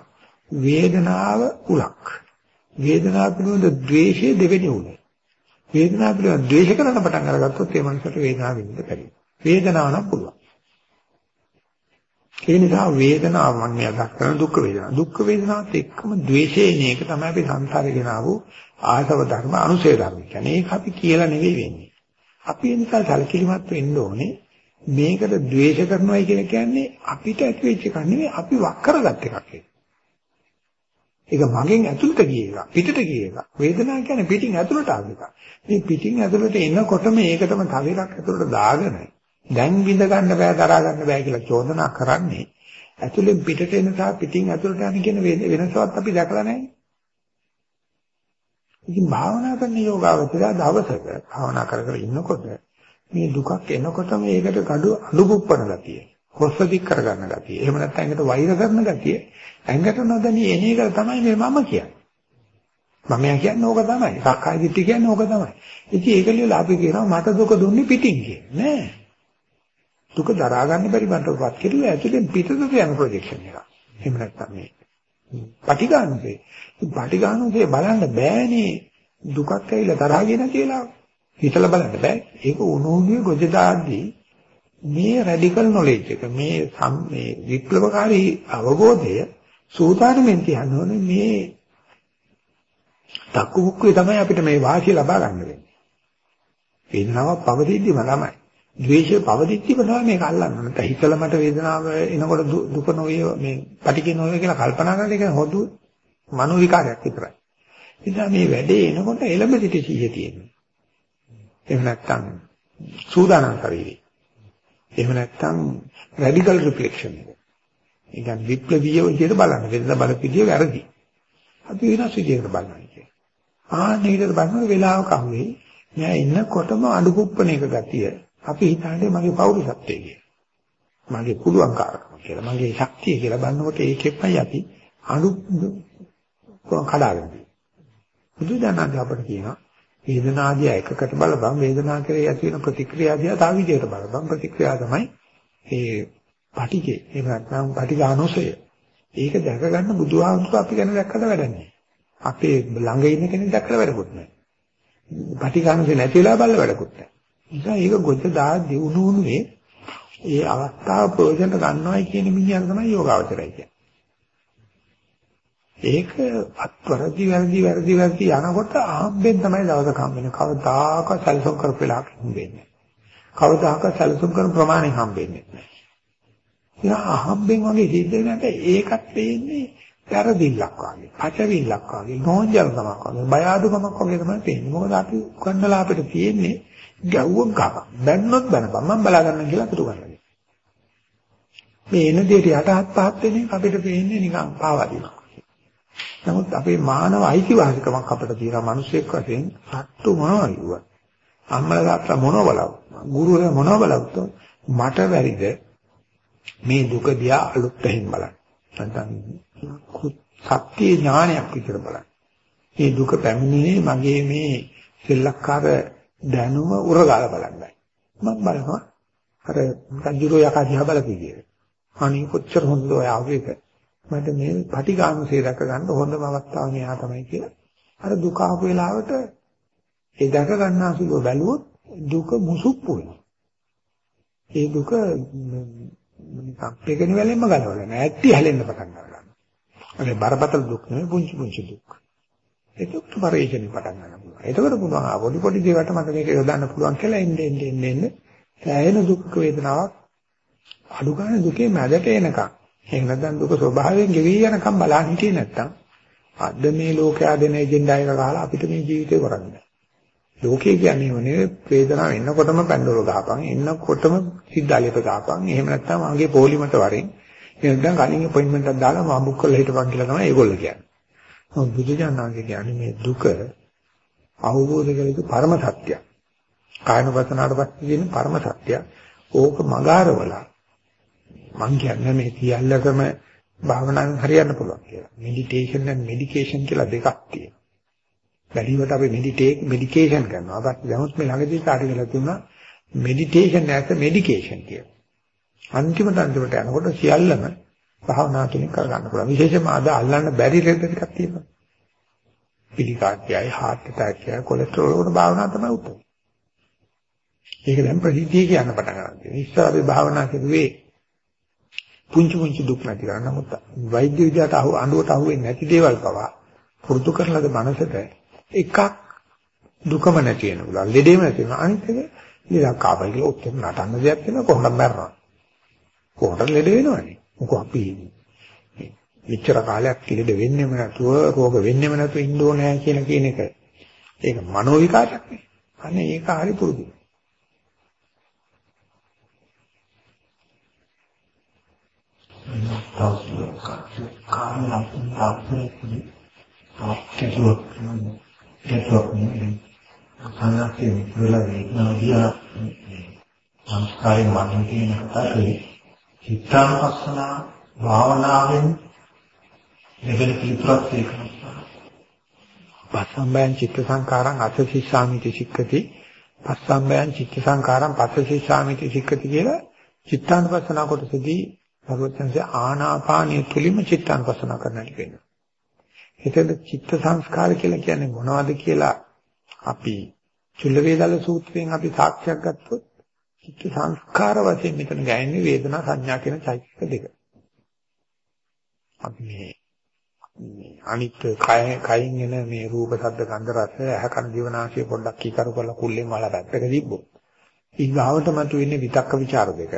වේදනාව උලක්. වේදනාව පිළිබඳ ද්වේෂය දෙවෙනි උල. වේදනාව පිළිබඳ ද්වේෂ කරන පටන් අරගත්තොත් ඒ මනසට වේදනාව විඳින්න බැරි. වේදනාව නම් පුළුවන්. ඒ නිසා වේදනාව මම අදහස් කරන දුක් වේදනා. දුක් වේදනාවත් එක්කම ද්වේෂය එන එක තමයි අපි සංසාරේ ගෙනාවු ආසව ධර්ම අනුසය ධර්ම කියන්නේ. ඒක අපි කියලා නෙවෙයි වෙන්නේ. අපි ඒ නිසා සැලකිලිමත් වෙන්න ඕනේ. මේකට ද්වේෂ කරනවායි කියලා කියන්නේ අපිට ඇති වෙච්ච එකක් නෙවෙයි අපි වක් කරගත් එකක් ඒක. ඒක මගෙන් ඇතුළට ගිය එක පිටට ගිය එක. වේදනාව කියන්නේ පිටින් ඇතුළට ආව එක. මේ පිටින් ඇතුළට එනකොටම ඒකටම තව එකක් ඇතුළට දාගෙන දැන් විඳ ගන්න බෑ දරා ගන්න බෑ කියලා චෝදනා කරන්නේ ඇතුළෙන් පිටට එන සහ පිටින් ඇතුළට යන කියන වෙනසවත් අපි දැකලා නැහැ. ඉතින් භාවනා කරන යෝගාවචරය දවසක භාවනා කර කර ඉන්නකොට මේ දුකක් එනකොටම ඒකට gadu අනුපුප්පන ගතිය, කොස්ස දික් කරගන්න ගතිය. එහෙම නැත්නම් ඒකට වෛර කරන ගතිය ඇඟට නොදැනී එන එක තමයි මේ මම කියන්නේ. මම කියන්නේ ඕක තමයි. සක්කාය දිට්ඨිය කියන්නේ ඕක තමයි. ඉතින් ඒක ලියලා අපි කියනවා මට දුක දුන්නේ පිටින් කියන්නේ. නෑ. දුක දරා ගන්න බැරි මටවත් කියලා ඇතුලෙන් පිටතට යන ප්‍රොජෙක්ෂන් එක. එහෙම නැත්නම් මේ පටිඝානුසේ. පටිඝානුසේ බලන්න බෑනේ දුකක් ඇවිල්ලා තරහගෙන කියලා. හිතලා බලන්න බෑ. ඒක උණුහුගේ ගොජ දාද්දී මේ රැඩිකල් නොලෙජ් එක මේ මේ විප්ලවකාරී අවබෝධය සූතාරමෙන් කියන්නේ මේ තක්කුමුක්කුවේ තමයි අපිට මේ වාසිය ලබා ගන්න වෙන්නේ. වේදනාවක් පවතිද්දිම තමයි. ද්වේෂය පවතිද්දිම තමයි මේක අල්ලන්න. නැත්නම් හිතලා මට වේදනාව එනකොට දුක නොවේ මේ පටිඝ නොවේ කියලා කල්පනා කරලා ඒක හොදු මනෝ විකාරයක් විතරයි. ඉතින් මේ වැඩේ එනකොට එළඹ සිට සිහිය තියෙනවා. එහෙම නැත්නම් සූදානම් ශරීරය. එහෙම නැත්නම් රැඩිකල් රිෆ්ලෙක්ෂන් එක. ඒ කියන්නේ විප්ලවීය විදිහට බලන්න. වෙනද බලපිටිය වැරදි. අපි වෙනස් විදිහකට බලනවා කියන්නේ. ආන්න විදිහට බලනකොට වෙලාවක අහුවේ මෙයා ඉන්නකොටම අඩුකුප්පන එක ගතිය. අපි හිතන්නේ මගේ පෞරුෂත්වයේ කියලා. මගේ පුළුවන්කාරකම කියලා. මගේ ශක්තිය කියලා බලනකොට ඒකෙපයි අපි අඩු කඩාගෙන. බුදුදහම අපට කියනවා වේදනාදිය එකකට බලපන්. වේදනා කරේ ඇති වෙන ප්‍රතික්‍රියාදිය තව විදිහට බලපන්. ප්‍රතික්‍රියාව තමයි ඒ පටිගේ. එහෙම නැත්නම් පටිඝානෝසය. ඒක දැක ගන්න බුදුහාමුදුරුවෝ අපි ගැන දැක්කට වැඩන්නේ? අපේ ළඟ ඉන්න කෙනෙක් දැක්කලා වැඩකුත් නැහැ. පටිඝානෝසය නැති වෙලා බලලා වැඩකුත් නැහැ. නිසා ඒක ගොජ දාද්දී උණු උණුවේ ඒ අවස්ථාව ප්‍රයෝජන ගන්නවයි කියන මිනිහා තමයි යෝගාවචරය කියන්නේ. ඒක අත්වරදි වැරදි වැරදි වැරදි යනකොට ආම්බෙන් තමයි දවසක හම්බෙන්නේ. කවදාකවත් සැලසුම් කරපෙලාක් හම්බෙන්නේ. කවදාකවත් සැලසුම් කරන ප්‍රමාණය හම්බෙන්නේ නැහැ. ඉතින් අහම්බෙන් වගේ සිද්ධ වෙනට ඒකත් වෙන්නේ වැරදිල්ලක් වගේ. පචවිල්ලක් වගේ. නෝන්ජල්කමක් වගේ. බය අඩුකමක් වගේ තමයි පේන්නේ. මොකද අපි උගන්නලා අපිට තියෙන්නේ ගැව්වක් ගන්න. බැන්නොත් බැනපන් මම බලා ගන්න කියලා අතුරු ගන්නවා. මේ එන දෙයට යටහත් පහත් වෙන එක අපිට පේන්නේ නිකන් පාවදිනවා. නමුත් අපේ මානව අයිතිවාසිකමක් අපිට තියෙනවා. මිනිසෙක් වශයෙන් සත්තු මොනවා කිව්වත් අම්මලා තාත්තා මොනවා බලව ගුරුවරයා මොනවා බලවද මට බැරිද මේ දුක දිහා අලුත්යෙන් බලන්න. නැත්නම් සත්‍ය ඥානයක් විතර බලන්න. මේ දුක පැමිණෙන්නේ මගේ මේ සෙල්ලක්කාර දැනුම උරගාලා බලන්නයි. මම බලනවා. අර රජුරෝ යකා දිහා බලපියේ අනේ කොච්චර හොඳද ඔය ආවේක මට මේ පටිඝානුසේ දැක ගන්න හොඳම අවස්ථාව මෙහා තමයි කියලා. අර දුක ආපු වෙලාවට ඒ දැක ගන්නාසුලව බැලුවොත් දුක මුසුප්පු වෙනවා. ඒ දුක නිකන් පෙකෙන වෙලෙන්ම ගලවලා නෑ. ඇටි හැලෙන්න පටන් ගන්නවා. අර බරපතල දුක් නෙවෙයි පුංචි පුංචි දුක්. ඒකත් පරිේශණය පටන් ගන්නවා. ඒතකොට පුළුවන් ආ පොඩි පොඩි දේවල්ට මට මේක යොදන්න පුළුවන් කියලා එන්නේ එන්නේ එන්නේ සෑහෙන දුක් වේදනාවක් අඩු ගන්න දුකේ මැදට එනකම් එහෙම නැත්නම් දුක ස්වභාවයෙන් ගෙවි යනකම් බලන් හිටියේ නැත්නම් අද මේ ලෝකයා දෙන එජෙන්ඩා එක ගහලා අපිට මේ ජීවිතේ කරන්නේ. ලෝකේ කියන්නේ මොනේ වේදනාව එන්නකොටම පැන්ඩෝල ගහපන් එන්නකොටම සිද්ධාලියට ගහපන් එහෙම නැත්නම් ආගේ පොලිමට වරෙන් එහෙම නැත්නම් කලින් අපොයින්ට්මන්ට් එකක් දාලා මම බුක් කරලා හිටපන් කියලා තමයි ඒගොල්ලෝ කියන්නේ. මොකද බුදුජානනාංශ කියන්නේ මේ දුක අවබෝධ කළ යුතු පරම සත්‍යයක්. කායනවතනාට පස්සේ තියෙන පරම සත්‍යයක්. ඕක මගාරවලා මං කියන්නේ මේ සියල්ලකම භාවනාවෙන් හරියන්න පුළුවන් කියලා. මෙඩිටේෂන් and මෙඩිකේෂන් කියලා දෙකක් තියෙනවා. බැලීමට අපි මෙඩිටේක් මෙඩිකේෂන් කරනවා. අපත් දැනුත් මේ ළඟදී ස්ටාර්ට් කරලා තිබුණා මෙඩිටේෂන් නැත මෙඩිකේෂන් කියලා. අන්තිමට අන්තිමට යනකොට සියල්ලම භාවනා තුලින් කරගන්න පුළුවන්. විශේෂයෙන්ම අද අල්ලන්න බැරි ලෙඩ ටිකක් තියෙනවා. පිළිකාට්‍යයි, හાર્ට් ඇටැක් එකයි, කොලෙස්ටරෝල් වල භාවනා තමයි උත්තර. ඒක දැන් ප්‍රසිද්ධිය කියන පටන් ගන්නවා. ඉස්සර අපි භාවනා කරුවේ පුංචි පුංචි දුක් නැති කරන්න. නමුත් වෛද්‍ය විද්‍යාවට අහු අඬුවට අහු වෙන්නේ නැති දේවල් පවා පුරුදු කරලාද මනසට එකක් දුකම නැති වෙන පුළුවන්. ලෙඩේම නැති වෙනවා. අනිත් එක ඉතින් කාපයි කියලා ඔච්චර නටන්න දෙයක් තියෙන කොහොමද මැරෙනවා. කොහොමද ලෙඩ වෙනවනේ. මොකෝ අපි මෙච්චර කාලයක් ලෙඩ වෙන්නෙම නැතුව රෝග වෙන්නෙම නැතුව ඉන්න ඕනේ කියලා කියන එක. ඒක මනෝ විකාරයක් නේ. අනේ ඒක හරි පුරුදු. සංස්කාරයෙන් මනින් කියන කතා කරේ. චිත්තානුපස්සන භාවනාවෙන් ලැබෙන පිළිතුරක් ඒක. පස්සම්බයං චිත්ත සංකාරං අසසිස්සාමිති සික්කති පස්සම්බයං චිත්ත සංකාරං පස්සසිස්සාමිති සික්කති කියලා චිත්තානුපස්සන කොටසදී සර්වඥන්සේ ආනාපානිය තුලින්ම චිත්තානුපස්සන කරන්නට කියනවා. එතකොට චිත්ත සංස්කාර කියලා කියන්නේ මොනවද කියලා අපි චුල්ල වේදල සූත්‍රයෙන් අපි සාක්ෂියක් ගත්තොත් චිත්ත සංස්කාර වශයෙන් මෙතන ගෑන්නේ වේදනා සංඥා කියන චෛතසික දෙක. අපි මේ අනිත් කය කයින් එන මේ රූප ශබ්ද ගන්ධ රස ඇහ කන දිවනාශය පොඩ්ඩක් කීකරු කරලා කුල්ලෙන් වල පැත්තක තිබ්බොත් ඊගාවට මතුවෙන්නේ විතක්ක ਵਿਚාර දෙක.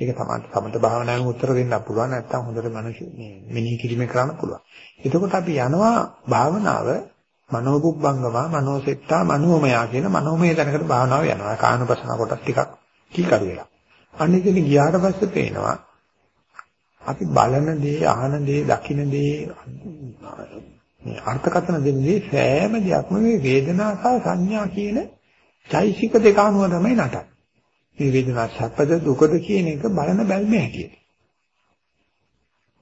ඒක තමයි සමත භාවනාවෙන් උත්තර දෙන්න පුළුවන් නැත්නම් හොඳට මනස මේ මෙනෙහි කිරීම කරන්න පුළුවන්. එතකොට අපි යනවා භාවනාව මනෝබුබ්බංගම මනෝසෙට්ටා මනෝමයා කියන මනෝමය දැනකට භාවනාව යනවා. කායනුපසන කොටස් ටිකක් කීකරු වෙලා. අනිත් ඉතින් ගියාට පස්සේ පේනවා අපි බලන දේ, අහන දේ, දකින දේ මේ අර්ථකථන දෙන්නේ සෑම දෙයක්ම මේ වේදනා සහ සංඥා කියන චෛසික දෙක අනුව තමයි නටන්නේ. මේ වේදනා සැපද දුකද කියන එක බලන බැල්මේ හැටියට.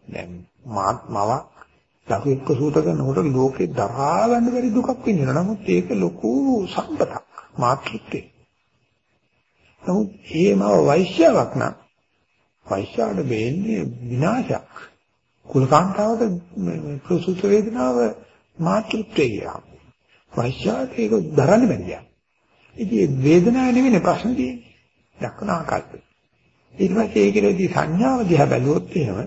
දැන් මාත්මව දරුවෙක්ව සූත කරනකොට ලෝකේ දරා ගන්න බැරි දුකක් විඳිනවා. නමුත් ඒක ලොකු සම්පතක් මාතෘත්වේ. නමුත් ඒමව වෛශ්‍යාවක් නම් වෛශ්‍යාවට වෙන්නේ විනාශයක්. කුලකාන්තාවට ප්‍රසූත වේදනාව මාතෘත්වේ ගියා. වෛශ්‍යාවට ඒක දරන්න බැරියා. ඉතින් වේදනාව නෙවෙයි ප්‍රශ්න තියෙන්නේ. දක්වන ආකල්පය. ඊට පස්සේ ඒකේදී සංඥාව දිහා බැලුවොත් එහෙම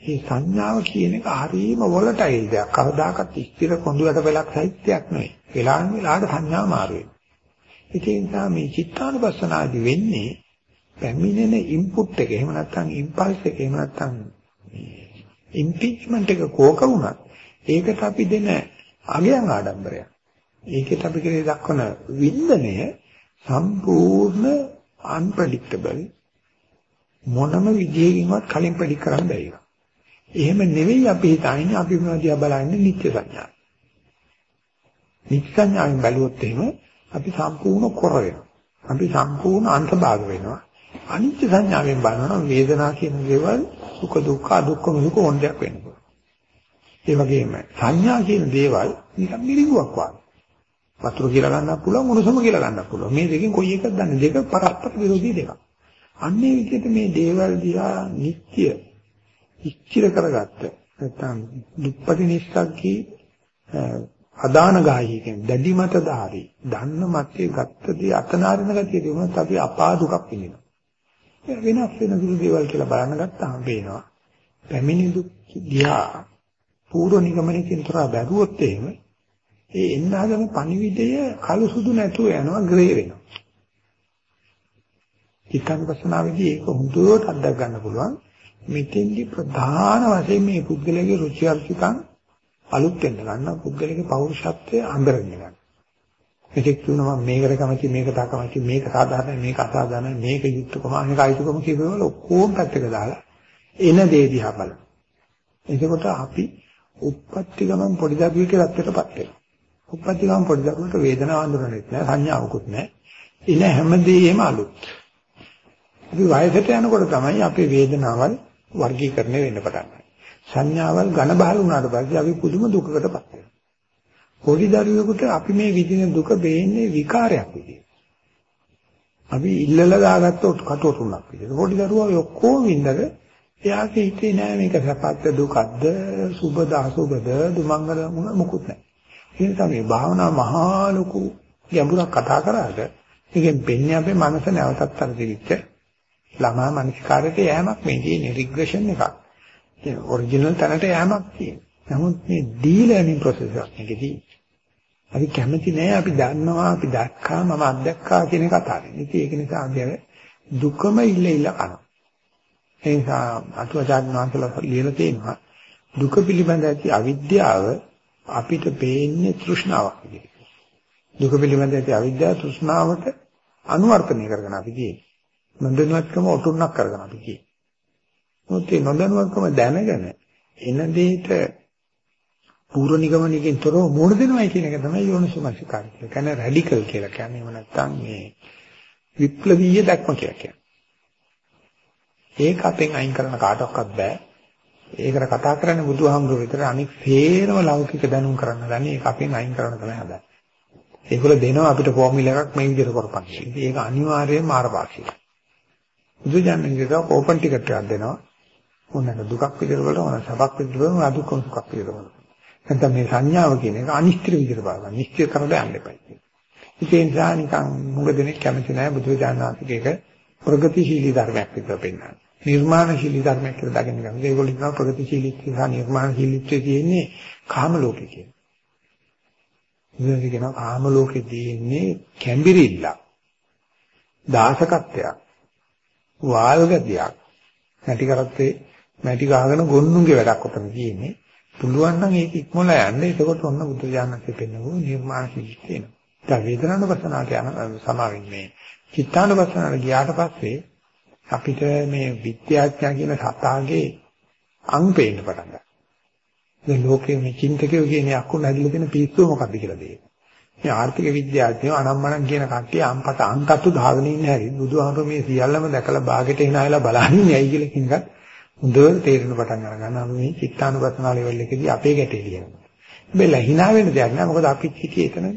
මේ සංඥාව කියන එක හරිම වොලටයිල් දෙයක්. කවදාකවත් ස්ථිර කොඳුයට වෙලක් සහිතයක් නෙවෙයි. වෙලාන් වෙලාවට සංඥා මාරු වෙනවා. ඒ නිසා මේ චිත්තානුපස්සනාදි වෙන්නේ පැමිණෙන ඉන්පුට් එක එහෙම නැත්නම් ඉම්පල්ස් එක එහෙම නැත්නම් ඉම්පීච්මන්ට් එක කෝක වුණත් ඒකට අපි දෙන අගයන් ආඩම්බරයක්. ඒකට අපි කෙරේ දක්වන වින්දනය සම්පූර්ණ unpredictable මොනම විදියකින්වත් කලින් ප්‍රෙඩික් කරන්න බැරි එක. එහෙම නෙවෙයි අපි හිතන්නේ අපි මොනවද බලන්නේ නිත්‍ය සංඥා. නිත්‍ය සංඥාවෙන් බැලුවොත් එහෙම අපි සම්පූර්ණ කොර වෙනවා. අපි සම්පූර්ණ අන්තභාග වෙනවා. අනිත්‍ය සංඥාවෙන් බලනවා වේදනා කියන දේවල් සුඛ දුක්ඛ දුක්ඛ මුඛ ඕන්දයක් වෙනවා. ඒ වගේම සංඥා කියන දේවල් නිකන් මිරිඟුවක් වගේ. වතුර කියලා ගන්නත් පුළුවන් උණුසුම කියලා ගන්නත් පුළුවන්. මේ දෙකෙන් කොයි එකක්ද දන්නේ? දෙක පරස්පර විරෝධී දෙකක්. අන්නේ විදිහට මේ දේවල් දිහා නිත්‍ය ඉච්චිර කරගත්ත නැත්නම් දුප්පටි නිස්සග්ගී අදාන ගාහී කියන්නේ දැඩි මත ධාරි දන්න මතේ ගත්තදී අතනාරින ගතිය දිනුනොත් අපි අපා දුකක් විඳිනවා. වෙනස් වෙන දුරු දේවල් කියලා බලන්න ගත්තාම පේනවා. පැමිණි දුක් දිහා පූර්ව නිගමනකින් තොරව බැලුවොත් එහෙම ඒ එන්න හදන පණිවිඩය කළු සුදු නැතුව යනවා ග්‍රේ වෙනවා. චිත්තනිපස්සනාවේදී ඒක හුදුවට අත්දැක ගන්න පුළුවන්. මෙතෙන්දි ප්‍රධාන වශයෙන් මේ පුද්ගලයාගේ රුචි අරුචිකම් අලුත් වෙන්න ගන්න පුද්ගලයාගේ පෞරුෂත්වය අඳුරගෙන ගන්න. මේකෙත් තුනම මේකට කැමති මේකට අකමැති මේක සාධාරණ මේක අසාධාරණ මේක යුක්තකම අනික අයුතුකම කියවල ඔක්කොම පැත්තක දාලා එන දේ දිහා බලන්න. එතකොට අපි උප්පත්ති ගමන් පොඩි දරුවෙක් රැත්තටපත් වෙනවා. උප්පත්ති ගමන් පොඩි දරුවට වේදනාව අඳුරන්නේ නැහැ සංඥාවකුත් නැහැ. එන හැමදේම අලුත්. අපි වයසට යනකොට තමයි අපේ වේදනාවල් වර්ගීකරණය වෙන්න පටන් ගන්නේ. සංඥාවල් ඝන බහල වුණාට පස්සේ අපි පුදුම දුකකටපත් වෙනවා. පොඩි දරුවෙකුට අපි මේ විඳින දුක බේන්නේ විකාරයක් විදියට. අපි ඉල්ලලා දාගත්තොත් කටවතුනක් විදියට. පොඩි දරුවා ඔක්කොම විඳගෙන එයාගේ හිතේ නෑ මේක සපත්ත දුකක්ද සුබද අසුබද දුමංගල මොකුත් නෑ. ඒ නිසා මේ භාවනා මහා ලොකු ගැඹුරක් කතා කරාට ඒකෙන් වෙන්නේ අපේ මනස නැවතත් අර දෙවිච්ච ළමා මනස්කාරයට යෑමක් මේ තියෙන රිග්‍රෙෂන් එකක්. ඒ ඔරිජිනල් තැනට යෑමක් තියෙන. නමුත් මේ ඩීලර්නින් ප්‍රොසෙස් එකක් නෙකදී අපි කැමති නෑ අපි දන්නවා අපි දැක්කා මම අත්දැක්කා කියන කතාවෙන්. ඉතින් ඒක නිසා අපි දුකම ඉල්ල ඉල්ල කරනවා. ඒ නිසා අතුවාචාර්ය වංශලා ලියලා තියෙනවා දුක පිළිබඳ ඇති අවිද්‍යාව අපිට පේන්නේ තෘෂ්ණාවක් විදිහට. දුක පිළිබඳ ඇති අවිද්‍යාව තෘෂ්ණාවට අනුවර්තනය කරගෙන අපි කියන්නේ. නොදැනුවත්කම ඔටුන්නක් කරගෙන අපි කියන්නේ. මොකද මේ නොදැනුවත්කම දැනගෙන එන දෙයට පූර්ව නිගමනකින් තොරව මෝඩ දෙනවයි කියන එක තමයි යෝනිසෝමනසිකාරය. ඒ කියන්නේ රැඩිකල් කියලා කියන්නේ එහෙම නැත්නම් මේ විප්ලවීය දැක්ම කියලා කියන්නේ. ඒක අපෙන් අයින් කරන කාටවත් බෑ. ඒකට කතා කරන්නේ බුදුහාමුදුරුවෝ විතර අනික් හේරම ලෞකික දැනුම් කරන්න ගන්නේ ඒක අපෙන් අයින් කරන්න තමයි හදන්නේ. ඒගොල්ලෝ දෙනවා අපිට ෆෝමියුලා එකක් මේ විදිහට කරපන් කියලා. ඒක අනිවාර්යයෙන්ම මාර්ගපාක්ෂිකයි. බුදුජානකගේ ඕපන් ටිකට් එකක් දෙනවා. මොනක දුකක් විදිහට වල මොන සබක් විදිහට වල අදුක්කම සුඛක් විදිහට වල. නැත්නම් මේ සංඥාව කියන එක අනිශ්චිත විදිහට බලන්න. නිශ්චය කරලා යන්න එපා. ඒ නිසා නිකන් මුග දෙනෙක් කැමති නැහැ බුදුජානනාථගේ ප්‍රගතිශීලී ධර්මයක් විතර පෙන්නන්න. නිර්මාණශීලී ධර්මයක් කියලා දාගෙන ගන්න. ඒගොල්ලෝ කියනවා ප්‍රගතිශීලීත්වය සහ නිර්මාණශීලීත්වය තියෙන්නේ කාම ලෝකේ කියලා. ඉතින් කියනවා කාම ලෝකේ තියෙන්නේ කැම්බිරිල්ල. දාසකත්වයක්. වාල්ගතියක්. නැටි කරත්තේ මැටි ගහගෙන ගොන්නුගේ වැඩක් උතන තියෙන්නේ. පුළුවන් නම් ඒක ඉක්මවලා යන්න. එතකොට ඔන්න බුදු දානස්සේ පෙන්නවෝ නිර්මාණශීලීත්වය එනවා. දැන් වේදනානුපස්සනාට යන සමාවෙන්නේ මේ චිත්තානුපස්සනාට ගියාට පස්සේ අපිට මේ විද්‍යාඥයා කියන සතාගේ අං පේන්න පටන් ගන්නවා. දැන් ලෝකයේ මේ චින්තකයෝ කියන යක්කුන් ඇදලා තියෙන පිස්සුව මොකක්ද කියලා දෙන්න. මේ ආර්ථික විද්‍යාඥයෝ අනම්මනම් කියන කට්ටිය අම්පත අංකතු දාගෙන ඉන්න හැටි බුදුහාමුදුරු මේ සියල්ලම දැකලා ਬਾගෙට එනායලා බලන්නේ ඇයි කියලා කින්කත් හොඳට තේරෙන පටන් අරගන්නවා මේ චිත්තානුපස්සනා ලෙවල් එකේදී අපේ ගැටේ ලියනවා. බෙල්ල hina වෙන දෙයක් නෑ මොකද අපිත් හිටියේ එතනනේ.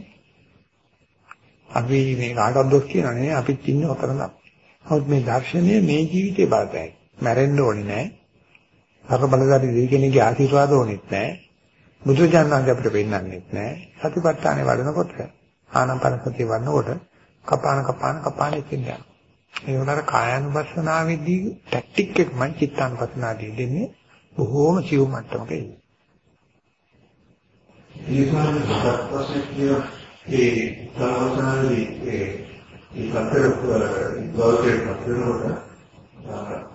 අපි මේ කාටවත් දොස් කියනනේ අපිත් ඉන්නේ ඔතන තමයි. නමුත් මේ දර්ශනය මේ ජීවිතේ බලපෑයි. මැරෙන්න ඕනේ නෑ. අර බලදාරි දෙවි කෙනෙක්ගේ ආශිර්වාද ඕනෙත් නෑ. බුදුජානනාංශ අපිට පෙන්නන්නෙත් නෑ. සතිපට්ඨානේ වඩනකොට ආනපන සතිය වඩනකොට කපාන කපාන කපාන ඉඳින්න. ඒ වුණාට කායानुපස්සනාවේදී ටැක්ටික් එක මම චිත්තානුපස්සනාදී දෙන්නේ බොහෝම සිව් මට්ටමක ඒ. ඊළඟ සත්පස්සේ කියන ඒ සාවසනාවේ ඒ ඒ අතර ගෞරවයෙන් පස්වෙනකොට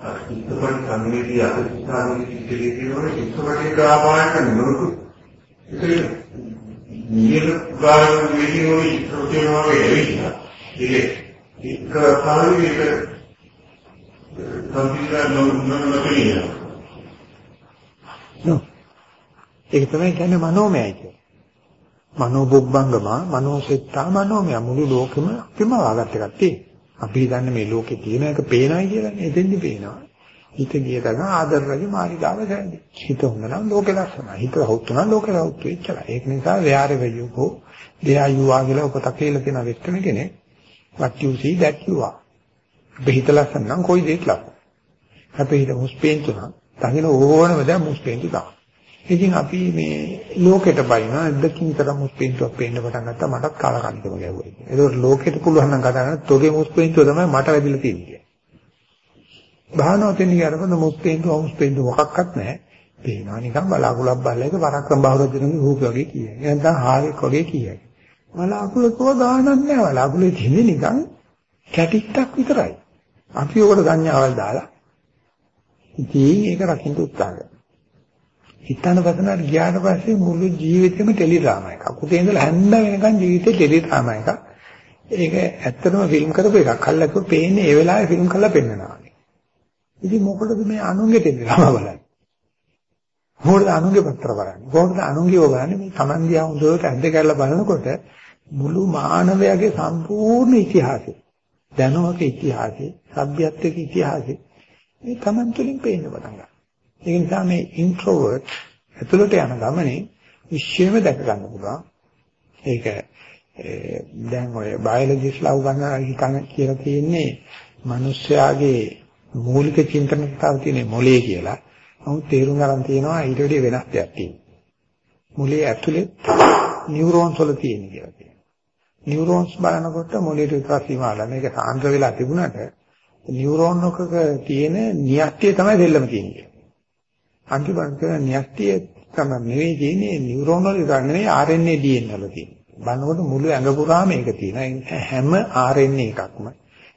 අර ඉස්සපන් කම්මිටි අධිෂ්ඨානයේ ඉතිරි කියනවනේ ඉස්සපටේ ගාමායක නුරුකු ඒක නියම ගාන වීඩියෝ ඉස්සරෝටේනවා වගේ ඒක ඒක පාළුවේක කම්පියුටර් නොනොනොතිය නෝ ඒක තමයි කියන්නේ මනෝමයයි කියන්නේ මනෝබොබ්බංගම මනෝසෙත්තා මනෝමය මුළු ලෝකෙම අපිම වාගත් එකක් තියෙනවා. අපි හිතන්නේ මේ ලෝකේ තියෙන එක පේනයි කියලානේ. එතෙන්දි පේනවා. හිත ගිය තන ආදරරගේ මාරිගාව දැන්නේ. හිත හොඳ නම් ලෝකේ ලස්සනයි. හිත රහුත් නම් ලෝකේ රහුත් වෙච්චලා. ඒක නිසා ව්‍යාර වේයුකෝ දෙයයුවා කියලා උපත කියලා තියෙන වෙස්ටන කෙනෙක්. what you see that you are. බෙහිත ලස්සන නම් කොයි දෙයක් ලස්සන. අපේ හිත මුස්පේන්තු නම් තහින ඕනම දා මුස්පේන්තු තමයි. ඉතින් අපි මේ ලෝකෙට බයිනවා දෙකින් තරම් මුස්පින්තුවක් පේන්න පටන් ගත්තා මටත් කාලකන්නිකම ගැහුවා ඉතින්. ඒකෝට ලෝකෙට පුළුවන් නම් කතා කරන්න තෝගේ මුස්පින්තුව තමයි මට වැදිලා තියෙන්නේ. භාවනාව තෙන්නේ කරපොද මුස්පින්තුව මුස්පින්තුව මොකක්වත් නැහැ. පේනවා නිකන් බලාකුලක් බලලා ඒක වරක්කම් බහුරජනගේ රූප වගේ කියයි. නැත්නම් හාවෙක් වගේ කියයි. බලාකුලකව ගානක් නැහැ. බලාකුලේ තියෙන්නේ නිකන් කැටිත්තක් විතරයි. අපි උකට සංඥාවල් දාලා ඉතින් ඒක රකින්න උත්සාහ කරනවා. හිතනපතනට ගියාට පස්සේ මුළු ජීවිතේම ටෙලි ඩ්‍රාමා එකක්. උදේ ඉඳලා හැන්ද වෙනකන් ජීවිතේ ටෙලි ඩ්‍රාමා එකක්. ඒක ඇත්තටම ෆිල්ම් කරපු එකක්. කල්ලාකෝ පේන්නේ ඒ වෙලාවේ ෆිල්ම් කරලා පෙන්නනවා. ඉතින් මොකටද මේ අනුන්ගේ ටෙලි ඩ්‍රාමා බලන්නේ? මොකටද අනුන්ගේ පත්‍ර බලන්නේ? කොහොමද අනුන්ගේ බලන්නේ? මේ Taman දිහා හොඳට ඇද්ද කරලා බලනකොට මුළු මානවයාගේ සම්පූර්ණ ඉතිහාසය දැනුමක ඉතිහාසය, සભ્યත්වයේ ඉතිහාසය මේ Taman තුලින් පේන්න පටන් ගන්නවා. ඒ නිසා මේ ඉන්ට්‍රෝවර්ට් ඇතුළට යන ගමනේ විශ්වයම දැක ගන්න පුළුවන්. ඒක දැන් ඔය බයොලොජිස්ලා උගන්වන හිතන කියලා තියෙන්නේ මිනිස්යාගේ මූලික චින්තන කතාව තියෙන්නේ මොලේ කියලා. නමුත් තේරුම් ගන්න තියෙනවා ඊට වඩා වෙනස් දෙයක් තියෙනවා. මොලේ ඇතුලේ නියුරෝන්ස් වල තියෙන කියලා කියනවා. නියුරෝන්ස් බලනකොට මොලේට විතර සීමාවල මේක සාන්ද්‍ර වෙලා තිබුණාට නියුරෝන් එකක තියෙන නියක්තිය තමයි දෙල්ලම තියෙන්නේ. අන්තිමට කියන න්‍යෂ්ටිය තමයි නෙවෙයි තියෙන්නේ නියුරෝන වල විතර නෙවෙයි RNA DNA වල තියෙන්නේ. බලනකොට මුළු ඇඟ පුරාම මේක තියෙනවා. හැම RNA එකක්ම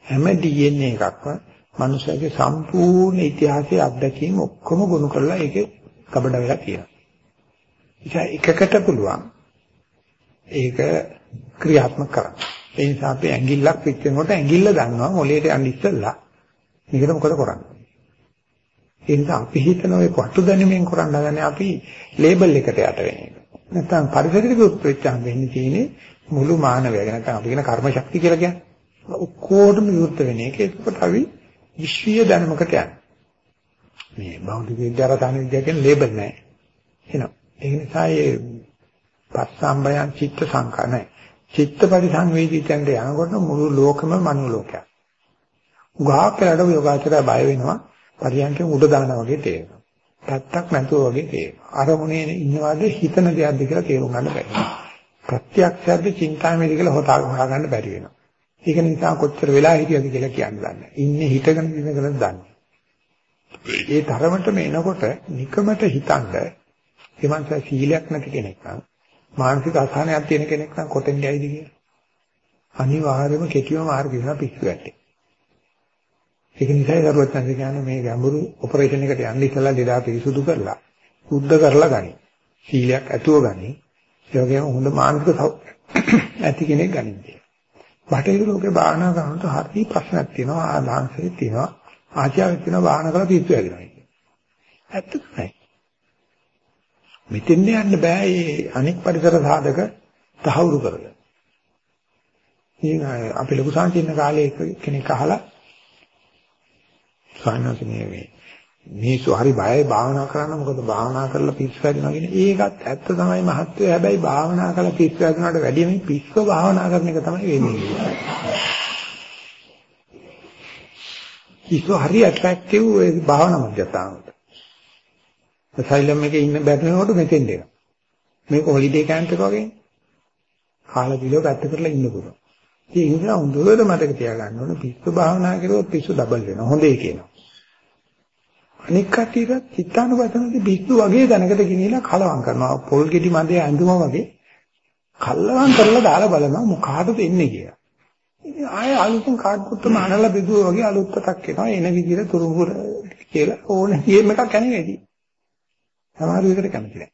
හැම DNA එකක්ම මනුස්සයාගේ සම්පූර්ණ ඉතිහාසයේ අත්දැකීම් ඔක්කොම ගොනු කරලා ඒකේ කබඩ වෙලා තියෙනවා. ඒක එකකට පුළුවන් ඒක ක්‍රියාත්මක කරන්න. ඒ නිසා අපි ඇඟිල්ලක් පිට වෙනකොට ඇඟිල්ල දන්නවා මොලේට යන්න ඉස්සෙල්ලා. මේකට මොකද කරන්නේ? ඒ නිසා අපි හිතන ඔය පටු දැනීමෙන් කරන්න හදන්නේ අපි ලේබල් එකට යට වෙන එක. නැත්නම් පරිසරික විරුද්ධ වෙන්නේ තියෙන්නේ මුළු මානවය. නැත්නම් අපි කියන කර්ම ශක්තිය කියලා කියන්නේ. ඔක්කොටම විරුද්ධ වෙන එක. ඒකට අපි විශ්වීය දැනුමකට යන්නේ. මේ බෞද්ධ විද්‍යාව රසායන විද්‍යාව කියන ලේබල් නැහැ. එහෙනම් ඒ නිසා මේ පස්සම්බයන් චිත්ත සංකා නැහැ. චිත්ත පරිසංවේදීතෙන්ට යනකොට මුළු ලෝකෙම මනෝ ලෝකයක්. උගාකරට යෝගාචරය බය වෙනවා. පරියන්කෙන් උඩ දානවා වගේ තේරෙනවා. පැත්තක් නැතුව වගේ තේරෙනවා. අරමුණේ ඉන්නවාද හිතන දෙයක්ද කියලා තේරුම් ගන්න බැහැ. ප්‍රත්‍යක්ෂයක්ද චින්තාමයද කියලා හොතා ගන්න බැරි වෙනවා. ඒක නිසා කොච්චර වෙලා හිටියද කියලා කියන්න දන්නේ. ඉන්නේ හිතගෙන ඉඳගෙන දන්නේ. ඒ තරමටම එනකොට නිකමට හිතනද එමන්ස සීලයක් නැති කෙනෙක් නම් මානසික අසහනයක් තියෙන කෙනෙක් නම් කොතෙන්ද යයිද කියලා. අනිවාර්යයෙන්ම කෙටිම මාර්ගය වෙන පිස්සු වැටේ. ඒක නිසා දරුවත් කියන්නේ මේ ගැඹුරු ඔපරේෂන් එකට යන්න ඉස්සලා ලෙඩා පිරිසුදු කරලා සුද්ධ කරලා ගනි. සීලයක් ඇතුව ගනි. ඒ වගේම හොඳ මානසික ඇති කෙනෙක් ගනින්නේ. බටහිර ලෝකේ භාවනා කරනකොට හරි ප්‍රශ්නක් තියෙනවා ආදාංශේ තියෙනවා ආචාර්ය තියෙනවා භාවනා කරලා පිස්සු හැදෙනවා කියන්නේ. ඇත්ත තමයි. මෙතෙන් යන්න බෑ මේ අනෙක් පරිසර සාධක තහවුරු කරගෙන. ඉතින් අපි ලොකු සංකීර්ණ කාලේ කෙනෙක් අහලා සායනසනේ මේ මිනිස්සු හරි බයයි භාවනා කරන්න. මොකද භාවනා කරලා පිස්සු හැදෙනවා කියන්නේ ඒකත් ඇත්ත තමයි මහත්වය. හැබැයි භාවනා කරලා පිස්සු හැදෙනාට වැඩිය මේ පිස්සු භාවනා කරන එක තමයි වෙන්නේ. පිස්සු හරි ඇට්‍රැක්ටිව් ඒ භාවනා මධ්‍යස්ථානවලට. සයිලම් එකේ ඉන්න බැටනකොට මෙතෙන් දෙනවා මේක හොලිඩේ කැම්ප් එක වගේ. කාලා දිලෝ පැත්ත කරලා ඉන්න පුළුවන්. ඒ නිසා හොඳට මතක තියාගන්න ඕනේ පිස්සු භාවනා කරුවොත් පිස්සු ඩබල් වෙනවා. හොඳේ කියනවා අනික් කටියට චිත්තානුපස්සනදී පිස්සු වගේ දැනකට ගෙනියලා කලවම් කරනවා. පොල් ගෙඩි මැදේ ඇඳුම වගේ කල්ලවම් කරලා දාලා බලනවා මොකාටද එන්නේ කියලා. ඉතින් ආයෙ අලුතෙන් කාඩ් පුත්තම අනලා බෙදුවා වගේ අලුත් පතක් එනවා. එන විදිහට තුරුඹුර කියලා ඕනේ ගේම් එකක් කණේදී. සමහර විකට කැමති නැහැ.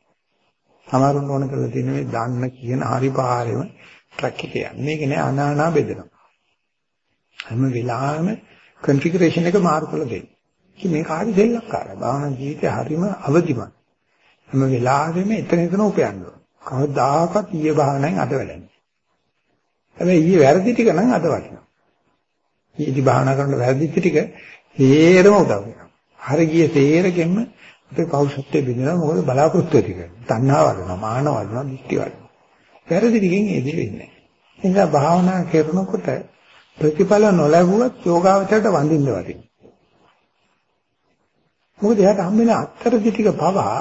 සමහරුන් ඕන කරලා තියෙන මේ දාන්න කියන හරි පාරෙම ට්‍රැක් එකේ යන්නේ. මේක නෑ අනානා බෙදනවා. හැම වෙලාවෙම කන්ෆිගරේෂන් එක මාරු කරලා දෙන්න. ඉතින් මේක හරි දෙල්ලක්කාරයි. භාවනා ජීවිතේ හරිම අවදිමත්. හැම වෙලාවෙම එතන එතන උපයන්න ඕන. කවදාකවත් ඊයේ භාවනාවෙන් අද වැඩන්නේ. හැබැයි ඊයේ වැරදි ටික නම් අද වටිනවා. ඊදී භාවනා කරන වැරදි ටික හේරම උදව් වෙනවා. හරි ගියේ තේරෙකෙම අපේ පෞෂත්වයේ බිඳිනවා මොකද බලාපොරොත්තු ටික. තණ්හාව වඩනවා, මාන වඩනවා, දික්ටි වඩනවා. වැරදි ටිකෙන් එදී වෙන්නේ නැහැ. ඒ නිසා භාවනා කරනකොට ප්‍රතිඵල නොලැබුවත් යෝගාවචරයට වඳින්න වටිනවා. මොකද එයාට හම්බෙන අත්තරදි ටික පවා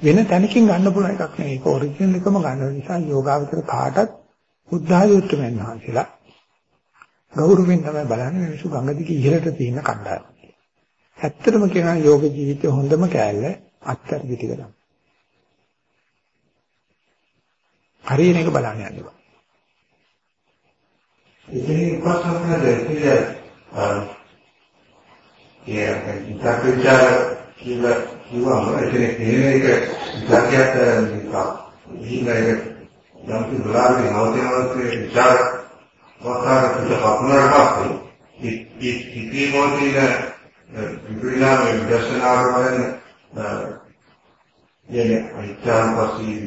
වෙන තැනකින් ගන්න පුළුවන් එකක් නෙවෙයි. ඒක ඔරිජිනල් එකම ගන්න නිසා යෝගාවචර කාටත් බුද්ධායුත්තමෙන් වහන්සේලා ගෞරවයෙන් තමයි බලන්නේ මිනිස්සු ගඟ දිගේ ඉහළට තියෙන කණ්ඩායම. ඇත්තටම කියනවා යෝග ජීවිතේ හොඳම කෑල්ල අත්තරදි ටික තමයි. හරියන එක බලන්න යන්න බෑ. ඉතින් කොහොමද දෙන්නේ ඒ විතක් විචාර කියලා කිව්වම එතන තේරෙන එක විතක්යට නිකන් යම් කි බලාගෙන නවතිනවසේ විචාර වතාර පිටපත්නරට පස්සේ ඒ ඉති මොදින විපරිණාම විදර්ශනාවරණ යන්නේ අයිතාන් පස්සේ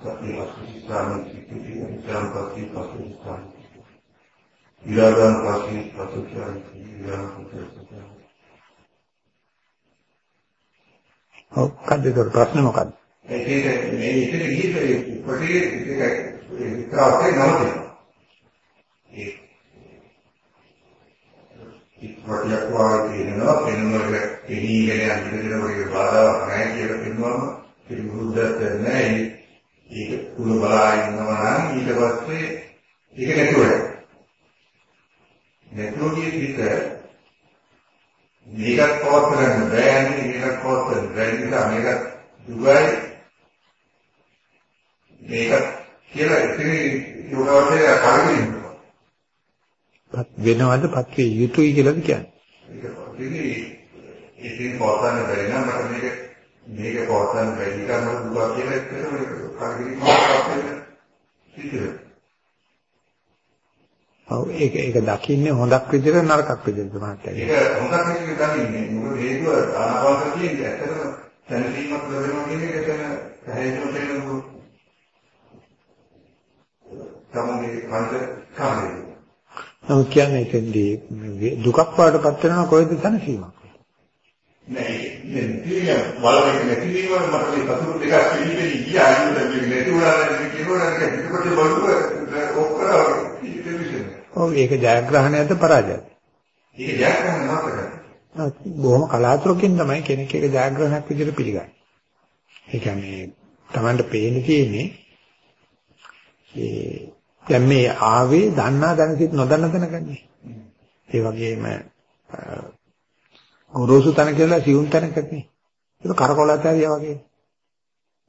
පස්සේ පස්සේ ස්ථාන සිටිති අයිතාන් පස්සේ පස්සේ ස්ථාන විරාගන් පස්සේ පස්සේ විරාගන් පස්සේ ඔව් මොකද්ද ඒක ප්‍රශ්නේ මොකද්ද? ඒක මේ ඉතින් ගිහින් කොටේ ඒක විතරක් නවතිනවා. ඒ ඉක්මනට වාගේ වෙනවා වෙනවල එහීගෙන යන්න දෙනකොට බාධාවක් නැහැ කියලා කියනවාම පිළිමුද්දත් නැහැ. ඒක කුල බලා ඉන්නවා නම් ඊට පස්සේ ඒක නැතුව යනවා. නැතුව ගිය විට මේකත් පවත්වන්න බෑනේ මේකත් පවත්වන්න බැරි නිසා මේකත් දුගයි මේකත් කියලා ඉතින් යෝගාවචරය කරගෙන වෙනවද පත් වේ යුතුයි කියලාද කියන්නේ. ඉතින් පොතන බැරි නම් මට මේක මේක පොතන බැරි නම් දුක කියලා එක්කම කරගෙන ඉන්නවා. ඔව් ඒක ඒක දකින්නේ හොඳක් විදිහට නරකක් විදිහට මහත්තයා. ඒක හොඳක් විදිහට දකින්නේ. මොකද හේතුව ආනාපානසතියේ ඇත්තටම දැනීමක් ලැබෙනවා කියන එක එතන පැහැදිලිව තේරෙනවා. තමයි පංච කාමයේ. නමුත් කියන්නේ එතෙන්දී දුකක් පාටපත් වෙනවා කොහෙද තනසීමක්? නෑ මේ පිළිගන්න බලවෙක නැතිවීම මට මේ සතුරු දෙකක් පිළිපෙලි ගියා අනිත් මේ නැති උනාද කියනවා නම් පිටකොට බලුව ඔක්කොම ඔව් ඒක ජයග්‍රහණයද පරාජයද? ඒක ජයග්‍රහණ නැතක. බොහොම කලාතුරකින් තමයි කෙනෙක් එක ජයග්‍රහණයක් විදිහට පිළිගන්නේ. ඒ කියන්නේ Tamanට පේන තියෙන්නේ ඒ දැන් මේ ආවේ දන්නා දැනසිට නොදන්න තැනකන්නේ. ඒ වගේම ගොරෝසු තැන කියලා සියුම් තැනකදී. ඒක කරකොලතරිය වගේ.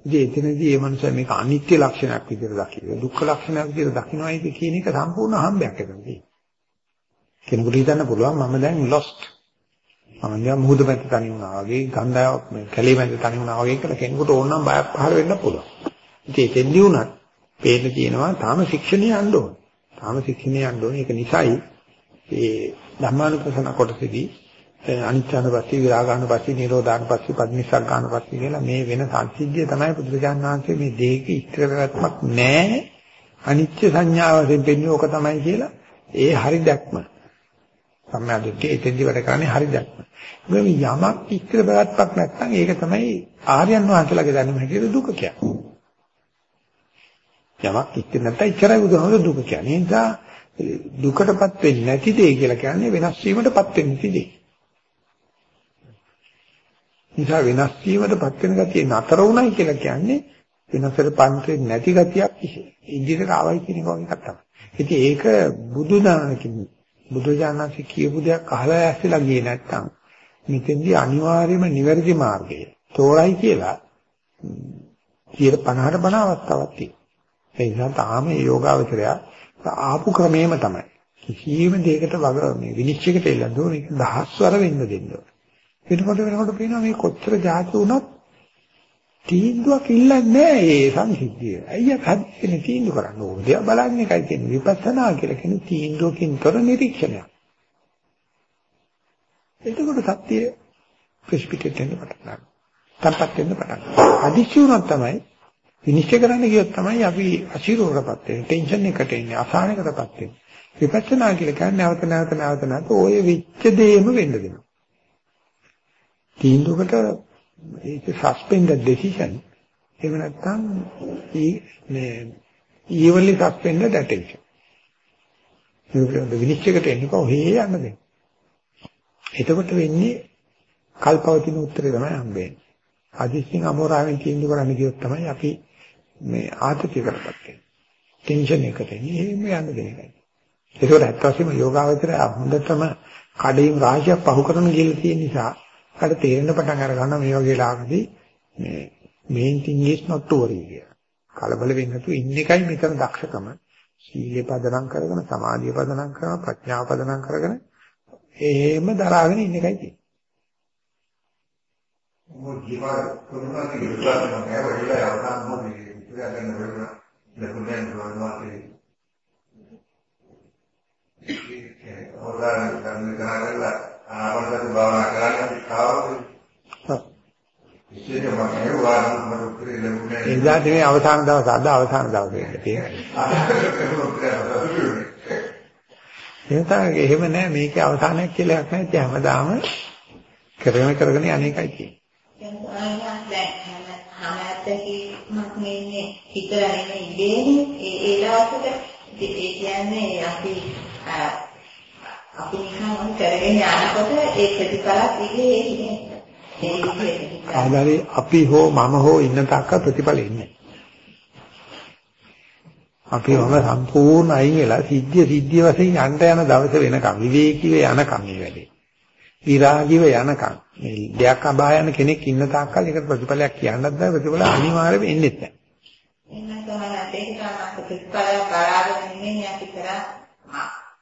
ඉතින් එතනදී මේ මනුස්සයා මේක අනිත්‍ය ලක්ෂණයක් විදිහට දකිනවා. දුක්ඛ ලක්ෂණයක් විදිහට දකින්නයි කියන එක සම්පූර්ණ හම්බයක් එතනදී. කෙනෙකුට හිතන්න පුළුවන් මම දැන් lost. මම නිකන් මුහුද පැත්ත තනි වුණා වගේ, ගන්ධාවක් මේ කැලේ මැද තනි වුණා වගේ කියලා කෙනෙකුට ඕනනම් බයක් පහළ වෙන්න පුළුවන්. ඉතින් එතෙන්දී උනත් පේන්න තියෙනවා තාම ශික්ෂණිය යන්න ඕන. තාම ශික්ෂණිය යන්න ඕන. ඒක නිසායි ඒ ධර්මානුපසන කොටසදී අනිත්‍යන පස්සේ විරාගාන පස්සේ නිරෝධාන පස්සේ පදිනිස්සග්ගාන පස්සේ කියලා මේ වෙන සංසිද්ධිය තමයි බුදුරජාණන් වහන්සේ මේ දෙයක ඉස්තර කරගත්තක් නැහැ අනිත්‍ය සංඥාවෙන් දෙන්නේ ඕක තමයි කියලා. ඒ හරි දැක්ම. සම්මාදිට්ඨිය එතෙන්දි වැඩ කරන්නේ හරි දැක්ම. මේ යමක් ඉස්තර කරගත්තක් නැත්නම් ඒක තමයි ආර්යයන් වහන්සේලාගේ දැනුම හැටියට දුක කියන්නේ. යමක් ඉස්තර නැත්නම් ඉච්චරයි බුදුහමෝ දුක කියන්නේ. ඒ නිසා දුකටපත් වෙන්නේ නැති දෙය කියලා කියන්නේ වෙනස් වීමටපත් වෙන්නේ නැති දෙය නිසා වෙනස් වීමටපත් වෙන ගතිය නතර වුණයි කියලා කියන්නේ වෙනසට පන්ති නැති ගතියක් ඉදිරියට ආවයි කියන එක වගේ එකක් තමයි. ඉතින් ඒක බුදු දානකින් බුදු දානසි කියපු දෙයක් අහලා ඇස්සලා ගියේ නැත්තම් මෙතෙන්දී අනිවාර්යයෙන්ම නිවැරදි මාර්ගය තෝරයි කියලා 50ට බණ අවස්ථාවක් තියෙනවා. ඒ නිසා තාම මේ යෝගාවචරය ආපු ක්‍රමේම තමයි. කිසියම් දෙයකට වග මේ විනිශ්චයකට එල්ලන්න ඕනේ දහස්වර වෙන්න දෙන්න ඕනේ. වෙනකොට වෙනකොට පේනවා මේ කොච්චර જાති වුණත් තීන්දුවක් ඉල්ලන්නේ නැහැ ඒ සංසිද්ධිය. අයියා හදිස්සියේ තීන්දුව කරන්න ඕනේ. දෙයක් බලන්න එකයි කියන්නේ විපස්සනා කියලා කියන තීන්දුවකින් තොර නිරීක්ෂණයක්. එතකොට සත්‍ය ප්‍රෙස්පිටේට් වෙන්න පටන් ගන්නවා. තම්පත් වෙන්න පටන් ගන්නවා. අදිශි වුණොත් තමයි විනිශ්චය කරන්න ගියොත් තමයි අපි අශීරෝරපත් වෙන්නේ. ටෙන්ෂන් එකට එන්නේ, අසහනයකටපත් වෙන්නේ. විපස්සනා කියලා කියන්නේ නැවත නැවත නැවත නැවත ඔය වෙච්ච දේම වෙන්න දෙනවා. තීන්දුවකට ඒක suspended decision එහෙම නැත්නම් මේ evenly suspended attention ඒක විනිශ්චයකට එන්නේ කොහේ යන්න දෙන්න. එතකොට වෙන්නේ කල්පවතින උත්තරේ තමයි හම්බෙන්නේ. අදිස්සින් අමෝරාවෙන් තීන්දුව කරන්න ගියොත් තමයි අපි මේ ආතතියකටපත් වෙන්නේ. ටෙන්ෂන් එකට එන්නේ එහෙම යන්න දෙන්නේ. ඒකෝට ඇත්තටම යෝගාවචරය හොඳටම කඩේම් රාශියක් පහු කරන ගිහිල්ලා තියෙන නිසා අර තේරෙන පටන් අර ගන්න මේ වගේ ලාකදී මේ main thing is not to worry කියලා. කලබල වෙන්නේ නැතුව ඉන්න එකයි මෙතන දක්ෂකම. සීලය පදනම් කරගෙන සමාධිය පදනම් කරගෙන ප්‍රඥාව පදනම් කරගෙන එහෙම දරාගෙන ඉන්න එකයි තියෙන්නේ. මොකද ජීවා කොරෝනා කිව්වට මම හැවරිලා යවන්න මොකද ඉතින් ගන්න වෙනවා. ලකුණෙන් කරනවාදී. ඒක ඕදාන ගන්න කරලා ආවර්තන භාවනා කරන්න අපි කාවද? විශේෂයෙන්ම මේවා නම් උත්තරේ ලැබුණේ. එදා මේ අවසාන දවස් අද අවසාන දවසේ. එහෙනම් එහෙම නෑ මේකේ අවසානයක් කියලා එකක් නෑ. ඒ හැමදාම කරගෙන කරගෙන අනේකයි තියෙන්නේ. දැන් හැමතැනම මේ හිතලා ඉන්නේ ඉබේනේ ඒ ඒ දවසට ඒ කියන්නේ අපි අපි නිකන් කරගෙන යනකොට ඒ ප්‍රතිඵලත් ඉන්නේ ඒ විදිහට. ආදාරේ අපි හෝ මම හෝ ඉන්න තාක්ක ප්‍රතිඵල ඉන්නේ. අපි වම සම්පූර්ණ අයින් වෙලා සිද්ධිය සිද්ධිය වශයෙන් යන්න යන දවස වෙනකම් විවේකීව යනකම් මේ වැඩේ. විරාගීව යනකම් මේ දෙයක් අබා යන කෙනෙක් ඉන්න තාක්කල් ඒකට ප්‍රතිඵලයක් කියන්නත් බෑ ප්‍රතිඵල අනිවාර්යයෙන්ම එන්නේ නැහැ. එන්න තමයි ඒක තමයි ප්‍රතිඵල බලාගෙන ඉන්නේ අපි කරා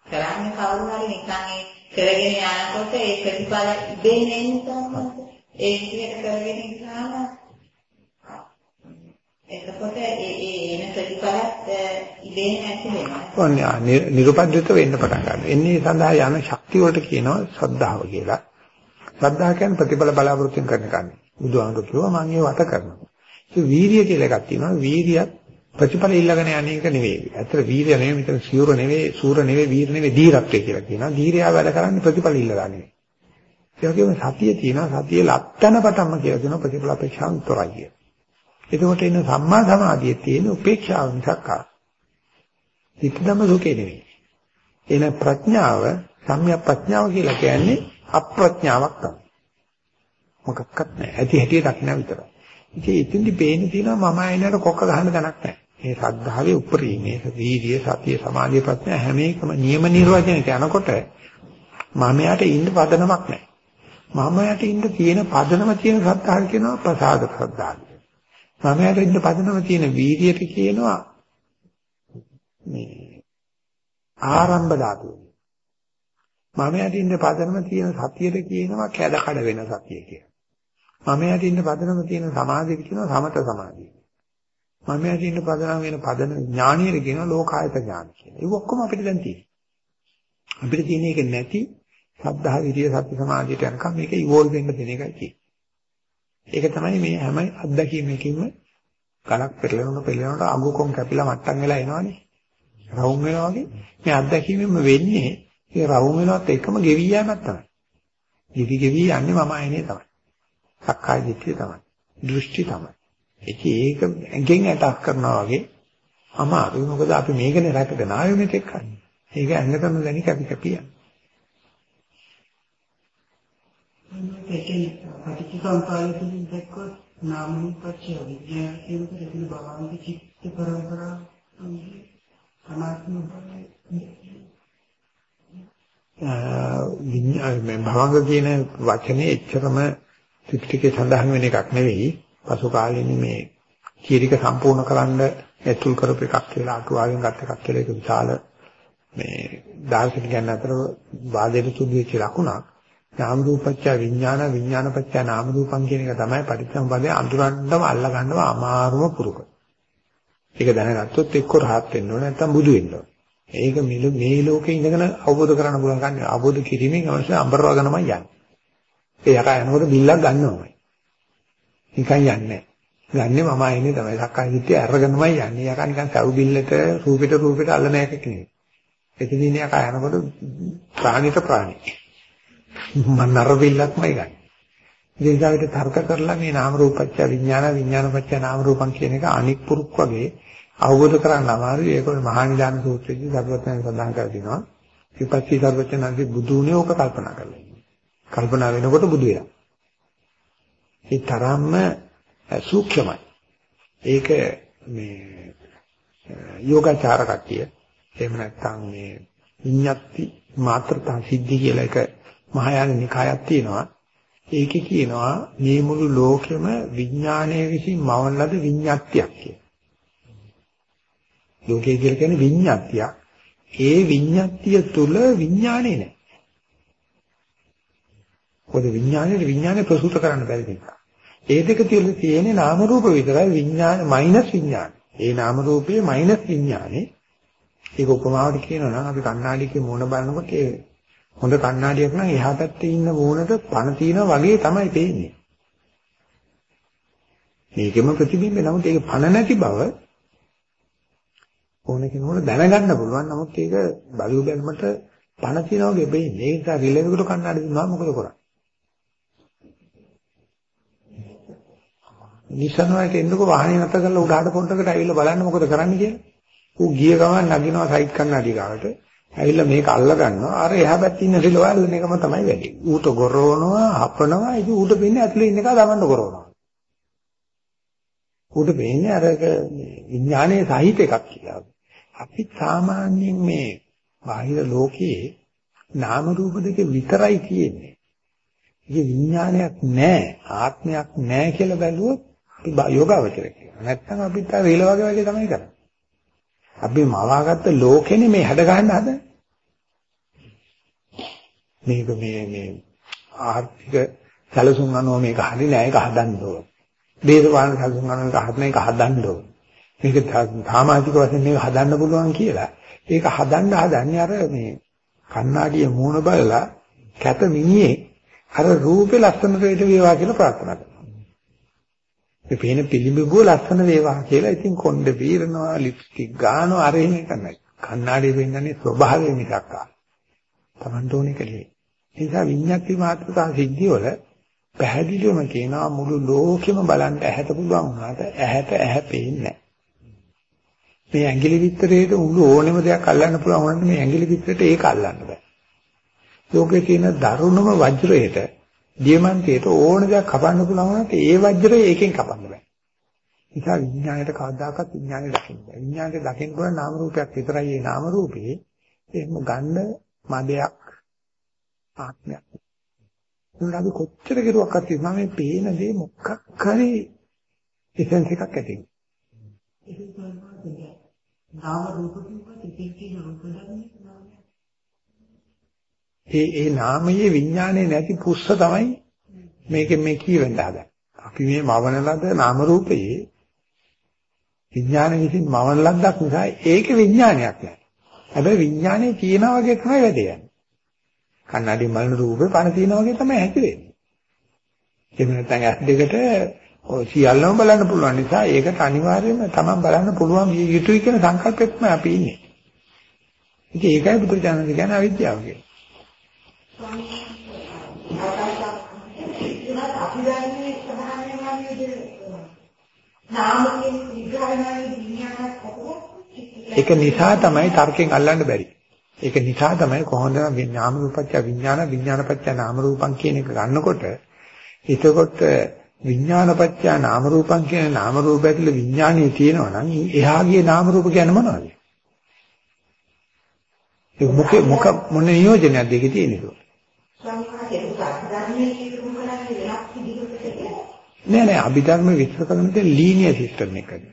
කරන්නේ කවුරු හරි නිකන් ඒ කරගෙන යනකොට ඒ ප්‍රතිඵල ඉබේම එන්නේ තමයි ඒ විදිහට කරගෙන ගියාම එතකොට ඒ ඒ එන ප්‍රතිඵලත් ඉබේම ඇති වෙනවා. ඔන්නේ නිරුපද්‍රිත වෙන්න පටන් ගන්නවා. එන්නේ සඳහා යන ශක්තිය වලට කියනවා ශ්‍රද්ධාව කියලා. ශ්‍රද්ධාව කියන්නේ ප්‍රතිඵල බලාපොරොත්තු කරන කන්නේ. බුදුහාමුදුරුවෝ කිව්වා මම ඒ වට කරනවා. ඒ වීරිය කියලා එකක් තියෙනවා. වීරියත් ප්‍රතිඵල ඉල්ලගෙන යන්නේ එක නෙවෙයි. ඇත්තට වීරිය නෙවෙයි මෙතන සිවුර නෙවෙයි, සූර නෙවෙයි, වීර නෙවෙයි, ධීරත්වය කියලා කියනවා. ධීරයා වැඩ කරන්නේ ප්‍රතිඵල ඉල්ලලා නෙවෙයි. ඒ වගේම සතිය තියෙනවා. සතිය ලක්තන පටන්ම කියලා කියනවා ප්‍රතිඵල අපේක්ෂාන් තොරයි. එතකොට එන සම්මා සමාධියේ තියෙන උපේක්ෂාව මිසක් ආ. ඉක්දම සුඛේ නෙවෙයි. එන ප්‍රඥාව, සම්‍යක් ප්‍රඥාව කියලා කියන්නේ අප්‍රඥාවක් තමයි. මොකක්වත් නැහැ. ඇති හැටි දක්න විතරයි. ඉතින් ඉතින්දි පේන්නේ තියෙනවා මම ආයෙනට කොක්ක ගහන්න තැනක් නැහැ. මේ ශ්‍රද්ධාවේ උපරිමේ වීර්ය සතිය සමාධිය ප්‍රඥා හැම එකම නියම නිර්වචනයට යනකොට මම යට ඉන්න පදනමක් නැහැ. මම යට ඉන්න තියෙන පදනම තියෙන ශ්‍රද්ධාව කියනවා ප්‍රසාද ශ්‍රද්ධාව. මම යට ඉන්න පදනම තියෙන වීර්යයට කියනවා මේ ආරම්භ ධාතුව. මම යට ඉන්න පදනම තියෙන සතියට කියනවා කැඩ කඩ වෙන සතිය කියලා. මම යට ඉන්න පදනම තියෙන සමාධියට කියනවා සමත සමාධිය. මම යට ඉන්න පදනම වෙන පදන ඥානියට කියනවා ලෝකායත ඥාන කියලා. ඒක ඔක්කොම අපිට දැන් තියෙනවා. අපිට තියෙන එක නැති සද්ධා විරිය සති සමාධියට යනකම් මේක ඉවෝල්ව් වෙන්න දෙන එකයි තියෙන්නේ. ඒක තමයි මේ හැම අත්දැකීමකින්ම කලක් පෙරලෙනකොට පෙරලෙනකොට අඟුකොන් කැපිලා මට්ටම් වෙලා එනවනේ. රවුම් වෙනවා වගේ මේ අත්දැකීමෙන්ම වෙන්නේ ඒ රවුම් වෙනවත් එකම ගෙවි යෑමක් තමයි. ගෙවි ගෙවි යන්නේ මම ආයනේ තමයි. සක්කාය දිට්ඨිය තමයි. දෘෂ්ටි තමයි. ඉතින් ඒක ඇඟෙන් ඇටක් කරනවා වගේ අමාරුයි මොකද අපි මේකනේ රැකගෙන ආවේ මෙතෙක් කන්නේ. ඒක ඇඟ කරන දැනි කැපි කැපිය. ඒකේ පටිච්චසමුප්පාදයෙන් දැක්කොත් නාම රූපච්ඡ විද්‍යාව කියන දෙකේ භවංග චිත්ත පරම්පරාව මේ භවංග කියන වචනේ එච්චරම ත්‍රිපිටකේ සඳහන් වෙන එකක් නෙවෙයි. පසු කාලෙන්නේ මේ කීරික සම්පූර්ණ කරන්න ඇතුල් කරපු එකක් කියලා අටුවාගෙන් ගත් එකක් කියලා ඒක විශාල මේ දාර්ශනිකයන් අතර වාදයට සුදු වෙච්ච ලකුණක්. නාම රූපච්ඡ විඥාන විඥානපච්ඡ නාම රූපං කියන එක තමයි පටිච්චසමුප්පාදයේ අඳුරන්නම අල්ල ගන්නව අමාරුම පුරුක. ඒක දැනගත්තොත් එක්ක රහත් වෙන්න ඕනේ නැත්නම් බුදු වෙන්න ඕනේ. ඒක මේ ලෝකේ ඉඳගෙන අවබෝධ කරගන්න පුළුවන් කන්නේ අවබෝධ කිරීමෙන් අවශ්‍ය අඹරවා ගන්නමයි යන්නේ. ඒ යකා යනකොට බිල්ලක් ගන්නවමයි. නිකන් යන්නේ නැහැ. ගන්නෙ මම ආයේ තමයි සක්කාය දිට්ඨිය අරගෙනමයි යන්නේ. යකා නිකන් සව් බිල්ලට රූපෙට රූපෙට අල්ලන එකක් නෙවෙයි. එතනින් යකා යනකොට ප්‍රාණිත ප්‍රාණි. මම නර බිල්ලක්මයි ගන්න. ඉතින් ඒකට තර්ක කරලා මේ නාම රූපච්ඡ විඥාන විඥානපච්ඡ නාම රූපං කියන එක අනික් පුරුක් වගේ අවබෝධ කරගන්න අමාරුයි. ඒක මහා නිදාන සූත්‍රයේදී සර්වඥයන් සඳහන් කර තිනවා. විපස්සී සර්වඥාන්සේ බුදුනේ ඕක කල්පනා කරලා. කල්පනා වෙනකොට බුදු වෙනවා. ඒ තරම්ම සූක්ෂමයි. ඒක මේ යෝගාචාර කට්ටිය එහෙම නැත්නම් මේ විඤ්ඤාති මාත්‍රතා සිද්ධි කියලා එක මහායාන නිකායක් තියෙනවා. ඒකේ කියනවා මේ මුළු ලෝකෙම විඥානයේ විසින් මවන ලද විඤ්ඤාතියක් කියලා. ලෝකය කියලා කියන්නේ විඤ්ඤාතියක්. ඒ විඤ්ඤාතිය තුල විඥානේ නැහැ. මොකද විඥානේ විඥානේ ප්‍රසූත කරන්න බැරි නිසා. ඒ දෙක තුල තියෙන්නේ නාම රූප විතරයි විඥාන මයිනස් විඥාන. ඒ නාම රූපයේ මයිනස් විඥානේ ඒක උපමාවට කියනවා නම් අපි කණ්ණාඩියක මූණ බලනකොට ඒ හොඳ කණ්ණාඩියක් නම් එහා පැත්තේ ඉන්න මූණට පණ තියෙනවා වගේ තමයි පේන්නේ. මේකෙම ප්‍රතිබිම්බ නමුත් ඒක පණ නැති බව ඕන කෙනෙකුට දැනගන්න පුළුවන්. නමුත් ඒක බලු බැලමට පණ තියනවා වගේ පේන්නේ. ඒ නිසා රිලෙවකට කණ්ණාඩි දුන්නා මොකද කරන්නේ? නිසනවට එන්නකො වාහනේ නැත කරලා උඩහට පොඩ්ඩකට ඇවිල්ලා බලන්න මොකද කරන්න කියලා. ඌ ගිය ගමන් නගිනවා සයිඩ් කන්නඩිය ගාවට. ඇවිල්ලා මේක අල්ල ගන්නවා. අර එහා පැත්තේ ඉන්න රිලවල් එකම තමයි වැඩි. ඌට ගොරවනවා, හපනවා. ඒක ඌට වෙන්නේ ඇතුලේ ඉන්න එක දමන්න ගොරවනවා. ඌට වෙන්නේ අර විඥානයේ සහිත එකක් කියලා. අපි සාමාන්‍යයෙන් මේ බාහිර ලෝකයේ නාම රූප දෙක විතරයි තියෙන්නේ. ඒක විඥානයක් නැහැ, ආත්මයක් නැහැ කියලා බැලුවොත් අපි යෝගාවචර කියනවා. නැත්තම් අපිත් අර රීල වගේ වගේ තමයි කරන්නේ. අපි මවාගත්ත ලෝකෙනේ මේ හැඩ ගන්න හදන්නේ. මේක මේ මේ ආර්ථික සැලසුම් අනුව මේක හරි නෑ ඒක හදන්න ඕන. දේශපාලන සැලසුම් අනුව මේක හදන්න ඒක හදන්න ඕන. මේක සමාජික වශයෙන් මේක හදන්න පුළුවන් කියලා. ඒක හදන්න හදන්නේ අර මේ කණ්ණාඩිය මූණ බලලා කැත මිනිහේ අර රූපේ ලස්සනට වේවා කියලා ප්‍රාර්ථනා කරනවා. මේ පේන පිළිඹුව ලස්සන වේවා කියලා ඉතින් කොණ්ඩ බීරනවා ලිප්ස්ටික් ගානවා අර එහෙම කරනවා. කණ්ණාඩිය වෙන්නන්නේ ස්වභාවය මිසක් ආ. Tamanට ඕනේ කලේ. ඒ නිසා විඤ්ඤාති මාත්‍රකා සිද්ධිය වල පැහැදිලිවම කියනවා මුළු ලෝකෙම බලන්න ඇහැට පුළුවන් වුණාට ඇහැට ඇහැ පේන්නේ මේ ඇඟිලි විතරේට උළු ඕනෙම දෙයක් අල්ලන්න පුළුවන් වුණාට මේ ඇඟිලි විතරේට ඒක අල්ලන්න බෑ. ලෝකේ තියෙන දරුණම වජ්‍රයට දියමන්තයට ඕන දෙයක් කපන්න පුළුවන් වුණාට ඒ වජ්‍රය ඒකෙන් කපන්න බෑ. නිසා විඥාණයට කවදාකවත් විඥාණය දකින්න බෑ. විඥාණයට දකින්න පුළුවන් නාම රූපයක් විතරයි ඒ නාම රූපේ එහෙම ගන්න මදයක් ආත්මයක්. ඒකට අපි කොච්චර කෙරුවක්වත් තියෙනවා මේ පේන දේ මොකක් හරි එසෙන්ස් එකක් ඇති. නාම රූප කිව්වත් එකෙන් කියන රූප ධර්මයේ ඒ ඒ නාමයේ විඥානේ නැති පුස්ස තමයි මේකෙන් මේ කියවෙන්න හදන්නේ. අපි මේ මවන ලද නාම රූපයේ විඥාන විසින් මවන ලද්දක් නිසා ඒක විඥානයක් නෑ. හැබැයි විඥානේ තියෙනා වගේ තමයි වැඩේ යන්නේ. කන්නඩි මලන රූපේ පණ තියෙනා වගේ තමයි හැදෙන්නේ. එහෙම නැත්නම් ඇස් දෙකට ඔය සියල්ලම බලන්න පුළුවන් නිසා ඒකට අනිවාර්යයෙන්ම තමන් බලන්න පුළුවන් විය යුතුයි කියන සංකල්පෙත්ම අපි ඉන්නේ. ඉතින් ඒකයි බුදු දහම කියන්නේ අවිද්‍යාව කියන්නේ. ඒක නිසා තමයි තර්කයෙන් අල්ලන්න බැරි. ඒක නිසා තමයි කොහොමද නාම රූපච්ච විඥාන විඥානපච්ච නාම රූපං කියන එක ගන්නකොට එතකොට විඥානපච්ච නාම රූපං කියන නාම රූප ඇතුළේ විඥානය තියෙනවා නම් එහා ගියේ නාම රූප කියන්නේ මොනවද? ඒ මොක මොක මොන නියෝජනයක්ද ඒකේ තියෙන්නේ? සංවාදයෙන් ප්‍රතිධර්මයේ කියමු කරන්නේ වෙනත් විදිහකට නෑ නෑ අභිධර්ම විශ්ව කරන්නේ ලීනියර් සිස්ටම් එකද?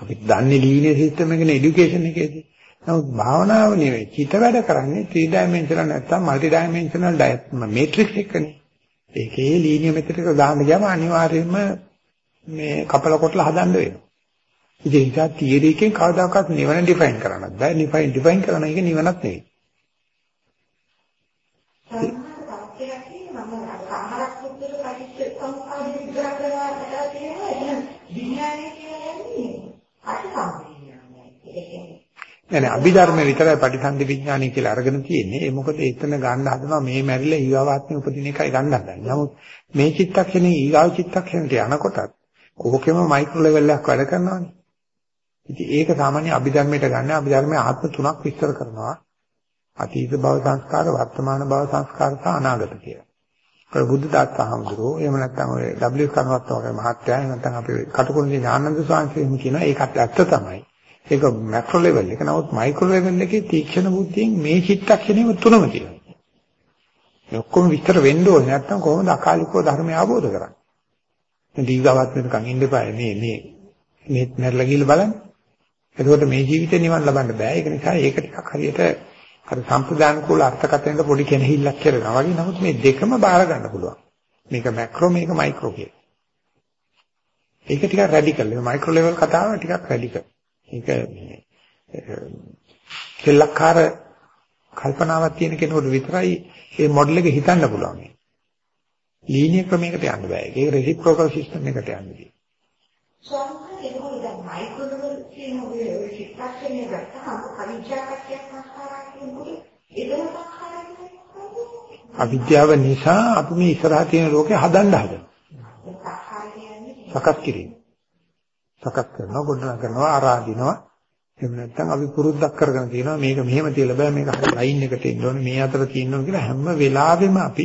අපි දන්නේ ලීනියර් සිස්ටම් එකනේ এডুকেෂන් එකේදී. නමුත් භාවනාව නෙවෙයි චිත වැඩ කරන්නේ 3 dimensional නැත්තම් multi dimensional matrix එකනේ. ඒකේ ලීනියර් මෙතනට දාන්න ගියාම අනිවාර්යයෙන්ම මේ කපල කොටලා හදන්න වෙනවා. ඉතින් ඒක තියරි එකෙන් කවදාකවත් නිවන ඩිෆයින් කරන්නත් බෑ. ඩිෆයින් ඩිෆයින් කරන එක නිවනක් නෙවෙයි. නෑ නෑ අභිධර්ම විතරයි පටිසන්ධි විඥානය කියලා අරගෙන තියෙන්නේ. ඒ මොකද එතන ගන්න හදනවා මේ මැරිලා ඊගාවාත්මේ උපදින එකයි ගන්න හදන්නේ. නමුත් මේ චිත්තක්ෂණේ ඊගාව චිත්තක්ෂණයට යනකොටත් ඕකෙම මයික්‍රෝ ලෙවල් එකක් වැඩ කරනවානේ. ඉතින් ඒක සාමාන්‍ය අභිධර්මයට ගන්න අභිධර්මයේ ආත්ම තුනක් විස්තර කරනවා. අතීත භව සංස්කාර, වර්තමාන භව සංස්කාර සහ අනාගත කියලා. ඒක බුද්ධ දාත්තහමඳුරෝ එහෙම නැත්නම් ඔය W කර්මවත් වගේ මහත්යය නැත්නම් අපි කටුකුරුන්ගේ ඥානන්ද ස්වාමීන් කියනවා ඒකත් ඇත්ත තමයි. ඒක මැක්‍රෝ ලෙවල් එක. නමුත් මයික්‍රෝ ලෙවල් එකේ තීක්ෂණ බුද්ධියෙන් මේ චිත්තක්ෂණයම තුනම තියෙනවා. මේ ඔක්කොම විස්තර වෙන්න ඕනේ නැත්නම් කොහොමද අකාලිකව ධර්මය අවබෝධ කරන්නේ? මේ දීගාවත් වෙනකන් ඉන්න එපා මේ මේ මේ මැරලා ගිහලා බලන්න. එතකොට මේ ජීවිතේ නිවන් ලබන්න බෑ. ඒක නිසා ඒක ටිකක් හරියට අර සම්ප්‍රදාන කුල අර්ථකථනයට පොඩි කෙනහිල්ලක් කරනවා වගේ. නමුත් මේ දෙකම බාර ගන්න පුළුවන්. මේක මැක්‍රෝ මේක මයික්‍රෝ කියලා. ඒක ටිකක් රැඩිකල්. මයික්‍රෝ ලෙවල් කතාව ටිකක් රැඩිකල්. ඒක මේ කෙලක්කාර කල්පනාවක් තියෙන කෙනෙකුට විතරයි මේ මොඩල් එක හිතන්න පුළුවන්. ලීනියර් ක්‍රමයකට යන්න බෑ. ඒක රෙසිප්‍රොකල් සිස්ටම් එකට යන්න. ස්වාමීන් වහන්සේ දැන් මයික්‍රෝලෙවල් කියන ඔය චිත්තක්ෂණය ගත්තාම අවිජ්ජාකත්වයක් සංස්කාරයක් කියනකොට එතන සංස්කාරයක් අවිද්‍යාව නිසා අපි මේ ඉස්සරහා තියෙන ලෝකේ හදන්න හදනවා. සකස් කිරීම. සකස් කරනවා, ගොඩනගා කරනවා, ආරාධිනවා. එහෙම නැත්නම් අපි පුරුද්දක් කරගෙන තියෙනවා මේක මෙහෙම තියලා බෑ මේක හරි ලයින් එකට එන්න ඕනේ මේ අතර තියෙන්න ඕනේ කියලා හැම වෙලාවෙම අපි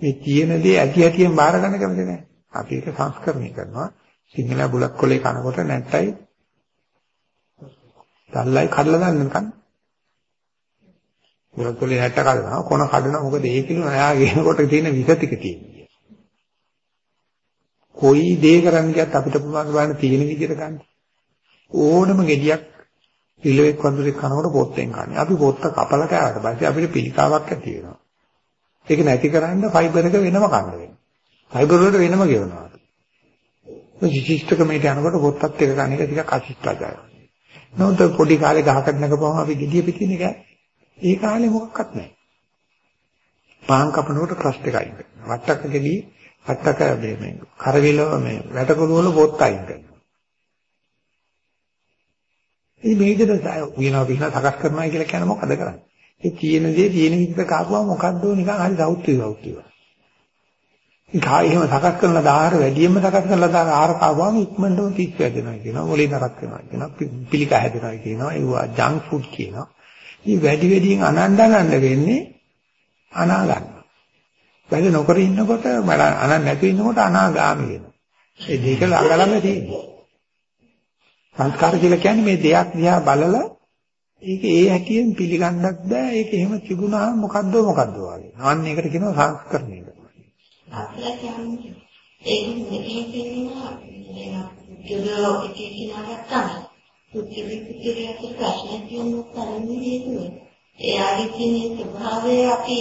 මේ තියෙන දේ ඇති ඇතියෙන් බාර ගන්න කැමති නැහැ. අපි ඒක සංස්කරණය කරනවා. සිංහල බුලත් කොලේ කනකොට නැට්ටයි තල්ලයි කඩලා දාන්න කන්න. බුලත් කොලේ නැට්ට කඩනවා කොන කඩනවා මොකද ඒකිලු නයා ගේනකොට තියෙන විස ටික තියෙන්නේ. කොයි දේ කරන්න ගියත් අපිට පුළුවන් බලන්න තියෙන විදිහට ගන්න. ඕනම gediyak පිළිවෙක් වඳුරේ කනකොට පොත්තෙන් කන්නේ. අපි පොත්ත කපලා කෑවට පස්සේ අපිට පිළිකාවක් ඇති වෙනවා. ඒක නැතිකරන්න ෆයිබර් එක වෙනම කන්න වෙනවා. ෆයිබර් වලට වෙනම ගෙවනවා. විශිෂ්ටකමට යනකොට පොත්තත් එක කන එක ටිකක් අශිෂ්ටාචාරයි. නමුත් පොඩි කාලේ ගහකට නැගපුවම අපි gediya පිටින්නේ කෑ. ඒ කාලේ මොකක්වත් නැහැ. පාන් කපනකොට ක්‍රස්ට් එක අයින් කරනවා. වට්ටක ගෙඩි වට්ටක මේ මේ කරවිලව මේ වැටකොළු වල පොත් අයින් කරනවා. මේ මේකද විනා විනා සකස් කරනවා කියලා කියන්නේ මොකද කරන්නේ? ඒ තියෙන දේ තියෙන විදිහට කාපුවා මොකද්ද නිකන් හරි සෞත්‍ය සෞත්‍යව. ඉතින් එහෙම සකස් කරන ආහාර වැඩියෙන්ම සකස් කරලා දාන ආහාර කාපුවාම ඉක්මනටම පිස් වැදෙනවා කියනවා. මොලේ නරක් වෙනවා කියනවා. පිළිකා හැදෙනවා කියනවා. ඒවා ජංක් ෆුඩ් කියනවා. ඉතින් වැඩි වැඩියෙන් අනණ්ඩ වෙන්නේ අනා ගන්නවා. වැඩ නොකර ඉන්නකොට මල අනන් නැති ඉන්නකොට අනාගාමී වෙනවා. ඒ දෙක ළඟ තියෙනවා. සංස්කාර කියලා කියන්නේ මේ දෙයක් දිහා බලලා ඒක ඒ හැටියෙන් පිළිගන්නත් බෑ. ඒක එහෙම තිබුණාම මොකද්ද මොකද්ද වගේ. අන්න ඒකට කියනවා සංස්කරණය කියලා. අපිට කියන්නේ ඒක මෙතන තියෙනවා ජොදෝ එකේ කිනාවක් තමයි. පුත්‍රි පුත්‍රි අතර ප්‍රශ්න කියනොත් තරන්නේ හේතුව. එයාගේ තියෙන ස්වභාවය අපි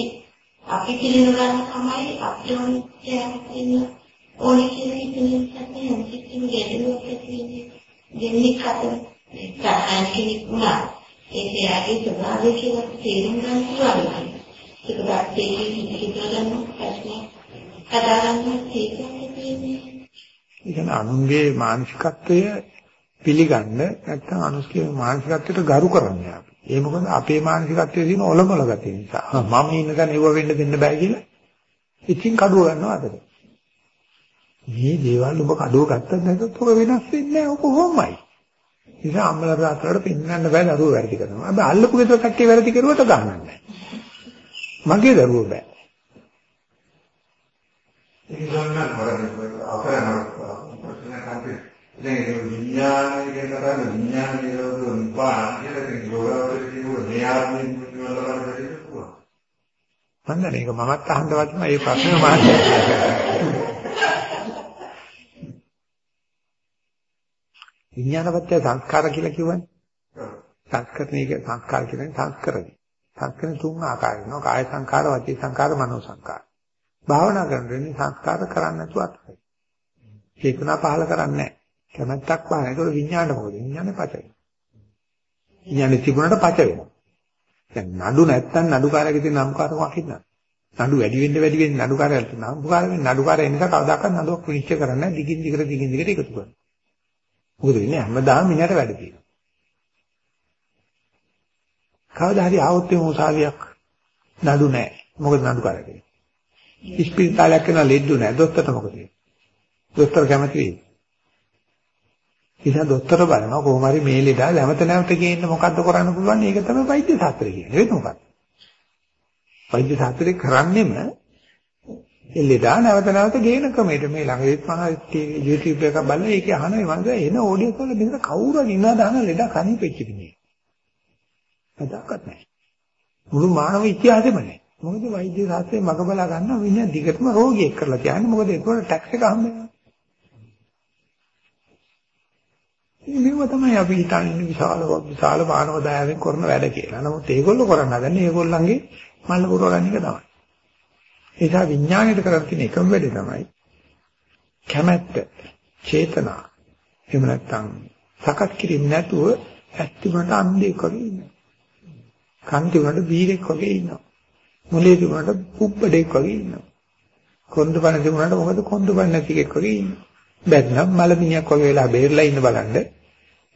අපි පිළින ගන්න තමයි අපිට ඕනේ ඕනේ කියන ඉතින් සත්‍යය හිතින් ගැටලුවක් ඇති දෙන්නේ කතර තරහන් කෙනෙක් වුණා ඒක එයාගේ ස්වභාවය කියලා තේරුම් ගන්න පුළුවන්. ඒක දැක්කේ හිතලා ගන්න ප්‍රශ්න කතා කරන්න තියෙන්නේ. ඉතින් අනුන්ගේ මානසිකත්වය පිළිගන්න නැත්නම් අනුස්ගේ මානසිකත්වයට ගරු කරන්නේ අපි. ඒ මොකද අපේ මානසිකත්වයේ තියෙන ඔලොමල ගතිය නිසා. මම ඉන්න තැන ඒව වෙන්න දෙන්න බෑ කියලා. ඉතින් කඩුව ගන්නවා අතට. මේ දේවල් ඔබ කඩුව ගත්තත් නැත්නම් ඔක වෙනස් වෙන්නේ නැහැ. ඔක කොහොමයි? නිසා අම්මලා තාත්තලාට පෙන්වන්න බෑ දරුවෝ වැරදි කරනවා. හැබැයි අල්ලපු ගෙදර කට්ටිය වැරදි කරුවට ගහන්නේ නැහැ. මගේ දරුවෝ බෑ. ඒක ගන්න අපරණ ප්‍රශ්න කන්ටි දැන් ඒ විඥානය කියන තරම විඥානය විරෝධ නිපාන කියලා කියන යෝගාවලිය කියනවා මේ ආත්මෙන් මුලින්ම ලබන දෙයක් පුළුවන්. මන්ද මේක මමත් අහන්නවත් මේ ප්‍රශ්නේ මාත් විඥානපත්‍ය සංස්කාර කියලා කියවනේ. සංස්කරණය කිය සංස්කාර කියන්නේ සංස්කරණය. සංස්කරණ තුන් ආකාරයනවා කාය සංඛාර, වචී සංඛාර, මනෝ සංඛාර. භාවනා කරනකොට සංස්කාර කරන්නේ නැතුව අත්හැරෙයි. චේතනා පහල කරන්නේ නැහැ. කැමැත්තක් පහල. ඒකවල විඥාන මොකද? විඥානේ පච වෙනවා. විඥානේ තිබුණාට පච වෙනවා. දැන් නඩු නැත්තම් නඩුකාරයෙක් තියෙන නම්කාරකමක් ඉන්නවා. නඩු වැඩි වෙන්න වැඩි වෙන්න නඩුකාරයට නම්කාරයෙන් නඩුකාරය එනකම් කවදාකවත් නඩුවක් විනිශ්චය කරන්නේ නැහැ. දිගින් දිගට දිගින් දිගට එකතු කරනවා. මොකද වෙන්නේ හැමදාම මිනිහට වැඩ තියෙනවා. කවදා හරි ආවොත් මේ උසාවියක් නඩු නැහැ. මොකද නඩු කරන්නේ. ඉස්පිරිතාලයක් කරන ලෙඩු නැහැ. දොස්තරට මොකද වෙන්නේ? දොස්තර කැමති වෙයි. ඉතින් දොස්තර බලනවා කොහොම හරි මේ ලෙඩා නැවත නැවත ගේන්න මොකද්ද කරන්න පුළුවන්? ඒක තමයි වෛද්‍ය ශාස්ත්‍රය කියන්නේ. ඒක මොකක්ද? වෛද්‍ය ශාස්ත්‍රය කරන්නේම එල්ලෙදා නැවත නැවත ගේන ක්‍රමයට මේ ළඟදිත් මම YouTube එකක් බලලා ඒකේ අහනවා මම එන ඔඩියෝ වල මෙතන කවුරු හරි ඉන්නවද අහන ලෙඩ කණි පෙච්ච කෙනෙක්. අදක්වත් නැහැ. මුළු මානව ඉතිහාසෙම නැහැ. මොකද වෛද්‍ය ශාස්ත්‍රයේ මග බලා ගන්නවා විඤ්ඤා දිගටම රෝගියෙක් කරලා කියන්නේ මොකද ඒකට ටැක්ස් එක හම්බ වෙනවා. මේව තමයි අපි හිතන්නේ විශාල විශාල මානව දයාවෙන් කරන වැඩ කියලා. නමුත් ඒගොල්ලෝ කරන්න හදන්නේ ඒගොල්ලන්ගේ මල්ල පුරව ගන්න එක තමයි. ඒ නිසා විඥාණයට කරන් තියෙන එකම වැඩේ තමයි කැමැත්ත, චේතනා. එහෙම නැත්නම් සකස් කිරීම නැතුව ඇත්තිමට අන්ධෙක් වගේ ඉන්නවා. කන්ති වලට බීරෙක් වගේ ඉන්නවා. මුලේ තිබුණාට පුබ්බඩෙක් වගේ ඉන්නවා. කොන්දපණ තිබුණාට මොකද කොන්දපණ නැති කෙනෙක් වගේ ඉන්නවා. බැත්නම් මලමිණියක් වගේ වෙලා බේරලා ඉන්න බලන්න.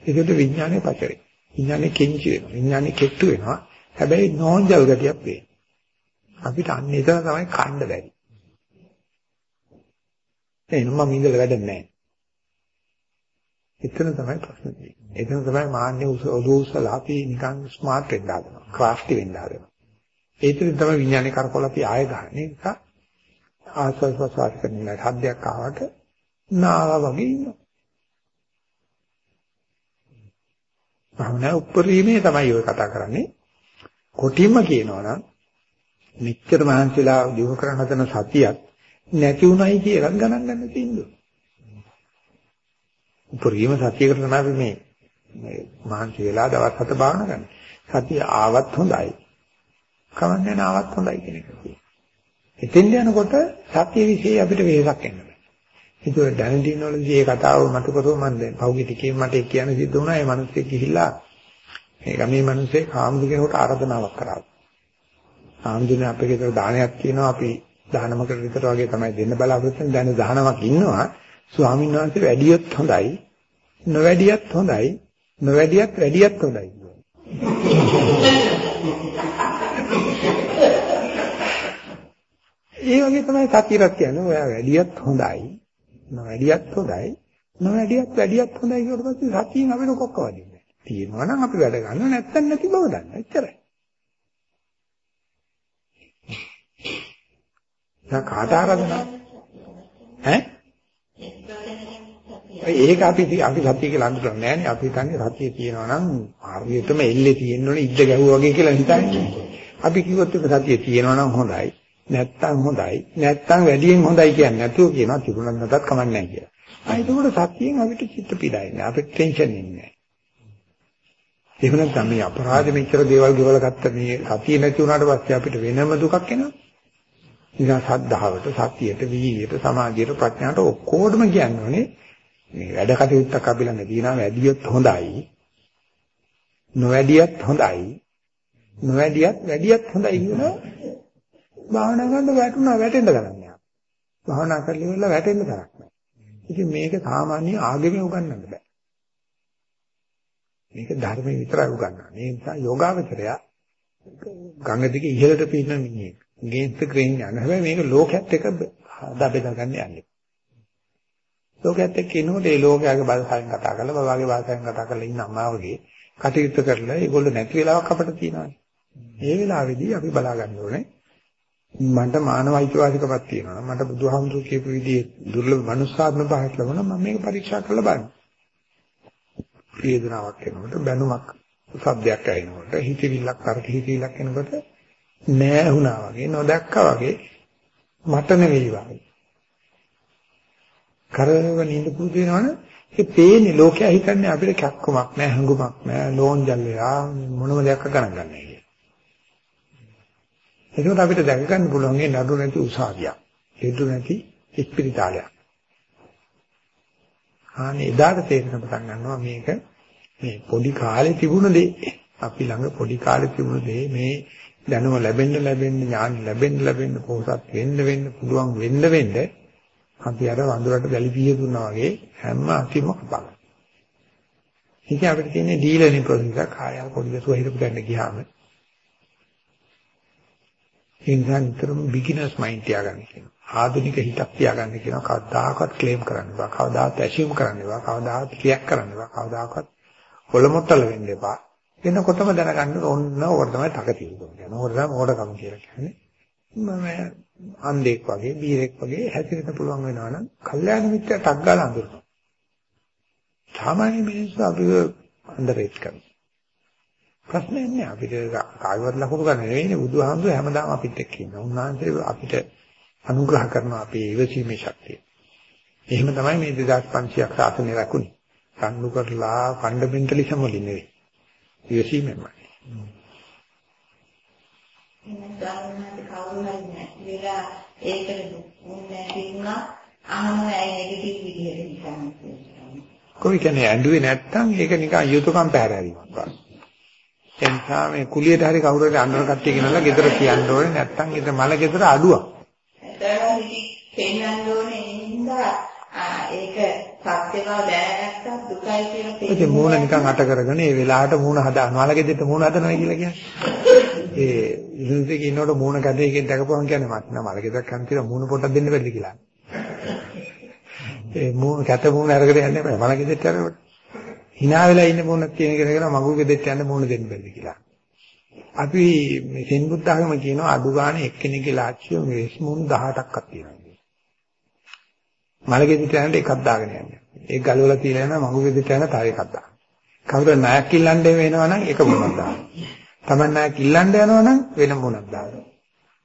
ඒකට විඥානේ පචරේ. විඥානේ කෙන්චි වෙනවා. විඥානේ කෙට්ටු වෙනවා. හැබැයි නෝන්ජල් ගතියක් වෙනවා. අපිට අන්න එතන තමයි කණ්ඩ බැරි. එනම් මම ඉඳලා වැඩ නැහැ. එතන තමයි ප්‍රශ්නේ තියෙන්නේ. එතන තමයි මාන්නේ ඔලෝසලා අපි නිකන් ස්මාර්ට් වෙන්න හදනවා. ක්‍රාෆ්ටි වෙන්න හදනවා. ඒතරින් තමයි විඥානේ කරකවල අපි ආය ගන්න. ඒ නිසා ආස්වාද ප්‍රසවාස කරන හද්දයක් ආවට නාවා වගේ ඉන්නවා. භවනා උපරිමේ තමයි ඔය කතා කරන්නේ. කොටින්ම කියනවා නම් මෙච්චර මහන්සිලා දිනු කරන හදන සතියක් නැති උනායි කියලා ගණන් ගන්න තියෙනවා. උපරිම සතියකට තමයි අපි මේ මේ මහන්සි වෙලා දවස් හත භාවනා කරන්නේ. සතිය ආවත් හොඳයි. කමන්නේ නාවත් හොඳයි කියන එක. එතෙන් යනකොට සතිය વિશે අපිට වෙහසක් එන්න බෑ. ඒක දැනදින වලදී මේ කතාව මත කරව මම දැන් පහුගිය ටිකේ මට කියන්න සිද්ධ වුණා. ඒ මිනිස්සෙක් ගිහිල්ලා මේ ගමේ මිනිස්සේ කාමුදු කෙනෙකුට ආරාධනාවක් කරා. ආම්දුනේ අපේ ගෙදර දානයක් තියෙනවා. අපි දානමකට විතර වගේ තමයි දෙන්න බලාපොරොත්තු වෙන දැන් දානමක් ඉන්නවා. ස්වාමීන් වහන්සේ වැඩියොත් හොඳයි. නොවැඩියත් හොඳයි. නොවැඩියත් වැඩියත් හොඳයි. ඒ වගේ තමයි සතියවත් කියන්නේ. ඔයා වැඩියත් හොඳයි. නොවැඩියත් හොඳයි. නොවැඩියත් වැඩියත් හොඳයි කියනකොට පස්සේ සතියෙන් අපිට කොක්ක වදින්නේ තියෙනවා නම් අපි වැඩ ගන්න නැත්තම් නැති බව දන්න. එච්චරයි. දැන් කාට ආරාධනා? ඈ? ඒක අපි අපි සත්‍ය කියලා අඳුරන්නේ නෑනේ අපි හිතන්නේ සත්‍ය තියෙනවා නම් හරියටම එල්ලේ තියෙනවනේ ඉද්ද ගැහුවා වගේ කියලා හිතන්නේ. අපි කිව්වොත් ඒක සත්‍ය තියෙනවා නම් හොඳයි. නැත්තම් හොඳයි නැත්තම් වැඩියෙන් හොඳයි කියන්නේ නැතුව කියනවා තිබුණත් නැතත් කමක් නැහැ කියලා. ආ ඒකෝට සත්‍යයෙන් අපිට චිත්ත පීඩාවක් නෑ අපිට ටෙන්ෂන් ඉන්නේ නෑ. එහෙම නැත්නම් මේ අපරාධ මෙච්චර දේවල් ගෙවල ගත්ත මේ සතිය නැති වුණාට පස්සේ අපිට වෙනම දුකක් එනවා. නිසා සද්ධාවට, සතියට, වීර්යයට, සමාධියට, ප්‍රඥාට ඔක්කොටම කියන්නේ මේ වැඩ කටයුත්තක් අපි ළඟ තියෙනවා වැඩියොත් හොඳයි. නොවැඩියත් හොඳයි. නොවැඩියත් වැඩියත් හොඳයි කියන භාවනා කරන්න වැටුණා වැටෙන්න ගන්න. භාවනා කරලා ඉවරලා වැටෙන්න තරක් නෑ. ඉතින් මේක සාමාන්‍ය ආගමේ උගන්වන්න බෑ. මේක ධර්මයේ විතරයි උගන්වන්නේ. ඒ නිසා යෝගාවචරය ගංග දිගේ ඉහළට පින්න මිනිහෙක්. against the grain යන හැබැයි මේක ලෝකයේත් එක හදා බෙදා ගන්න යන්නේ. ලෝකයේත් එක්ක ඉන්නකොට ඒ ලෝකයාගේ භාෂාවෙන් කතා කරලා බබාගේ භාෂාවෙන් කතා කරලා ඉන්න අම්මා වගේ කටයුතු කරලා ඒගොල්ලෝ නැති වෙලාවක් අපිට තියෙනවානේ. ඒ වෙලාවේදී අපි බලා ගන්න ඕනේ මට මානව අයිතිවාසිකමක් තියෙනවා. මට බුදුහාමුදුරු කියපු විදිහේ දුර්ලභ මනුස්සාත්ම භාවයක් ලැබුණා මම මේක පරීක්ෂා කරලා බලන්න. වේදනාවක් එනකොට බැනුමක් සද්දයක් ඇහෙනකොට හිතවිල්ලක් කරක හිතවිල්ලක් එනකොට නෑ වුණා වගේ නොදැක්කා වගේ මට නෙවෙයි වගේ. කරවන ඉඳ පුදු වෙනවනේ ඒ පේන්නේ ලෝකයා හිතන්නේ අපිට කැක්කමක් නෑ හංගුමක් නෑ ලෝන්ජල් වෙලා මොනම දෙයක් ගණන් ගන්නෑ කියලා. ඒකත් අපිට දැක ගන්න පුළුවන් ඒ නඩු නැති උසාවියක්. හේතු නැති ඉස්පිරිතාලයක්. ආනේ එදාට තේරෙන පටන් ගන්නවා මේක මේ පොඩි කාලේ තිබුණ දේ. අපි ළඟ පොඩි කාලේ තිබුණ දේ මේ දැනුම ලැබෙන්න ලැබෙන්න ඥාන ලැබෙන්න ලැබෙන්න පොහසත් වෙන්න වෙන්න පුළුවන් වෙන්න වෙන්න අපි අර වඳුරට දැලිපිය දුන්නා වගේ හැම අතිම කපන. ඉතින් අපිට තියෙන්නේ ඩීලර්නින් ප්‍රොසෙස් එකක් ආයෙ පොඩි දසුව හිටපු ගන්න ගියාම ඉන්සන් විතරම බිග්ිනර්ස් මයින්ඩ් තියාගන්න කියනවා. ආධුනික හිතක් තියාගන්න කියනවා. කවදාකවත් ක්ලේම් කරන්න බෑ. කවදාකවත් ඇසියුම් කරන්න බෑ. කවදාකවත් ක්‍රියාක් කරන්න බෑ. කවදාකවත් කොළමොට්ටල වෙන්න එපා. එනකොටම දැනගන්න ඕන්න ඕකට තමයි තකතිරුකම කියන්නේ. ඕකට තමයි මෝඩකම කියලා කියන්නේ. මම අන්ධෙක් වගේ, බීරෙක් වගේ හැසිරෙන්න පුළුවන් වෙනවා නම් කල්යාණ මිත්‍යා ටක් ගාලා අඳුරනවා. සාමාන්‍ය මිනිස්සු අපිව අන්දරේට් කරනවා. ප්‍රශ්නේ නෑ අපිට කායවත් ලකුණු ගන්න නෙවෙයිනේ බුදුහාමුදුර හැමදාම අපිත් එක්ක ඉන්නවා. උන්වහන්සේ අපිට අනුග්‍රහ කරනවා අපේ ඉවසීමේ ශක්තිය. එහෙම තමයි මේ 2500ක් සාසනය රැකුනේ. කන්නු කරලා ෆන්ඩමෙන්ටලිසම් වලින් නෙවෙයි. ඉවසීමෙන්මයි. ගානකට කවුරු හරි නැති වෙලා ඒකට දුන්නේ නැතිනම් අහම ඇයි නෙගටිව් විදියට හිතන්නේ. කොයි කියන්නේ ඇඬුවේ නැත්තම් ඒක නිකන් යුතුයකම් පැහැරීමක් වගේ. එනිසා මේ කුලියට හරි කවුරු හරි අnder කට්ටිය ගෙනල්ලා ගෙදර තියන්න ඕනේ නැත්තම් ඊට මල ගෙදර අඩුවක්. ඉති පෙන්වන්න ඕනේ හින්දා ඒක සත්‍ය බව දැනගත්තත් දුකයි කියලා තේරෙනවා. ඉතින් මූණ නිකන් අට කරගෙන ඒ වෙලාවට මූණ හදා මලගෙදෙට මූණ හදනවා කියලා කියන්නේ. ඒ ඉන්ද්‍රියක ඉන්නකොට මූණ කැදේකින් දැකපුවම කියන්නේ මත් නම මලගෙදක් කන් කියලා මූණ පොට්ටක් දෙන්න බැරිද කියලා. ඒ මූණ කැත මූණ අරගෙන යන්න බෑ මලගෙදෙට යනකොට. Hina වෙලා ඉන්න මූණක් තියෙන කෙනෙක් මගුල් ගෙදෙට යන්න මූණ දෙන්න බැරිද කියලා. අපි මේ සෙන් බුද්ධ ආගම කියනවා අඩු ගානේ එක්කෙනෙක්ගේ ලාච්චිය මේ මූණ 18ක්වත් තියෙනවා. මලගෙදිට යනට එකක් දාගෙන යන්නේ. ඒක ගලවලා තියලා යනවා මඟු ගෙදිට යන තව එකක් දාන්න. කවුරු ණයක් ඉල්ලන්න වෙනවා නම් එක මොනක් දාන්න. Taman ණයක් ඉල්ලන්න යනවා නම් වෙන මොනක් දාන්න.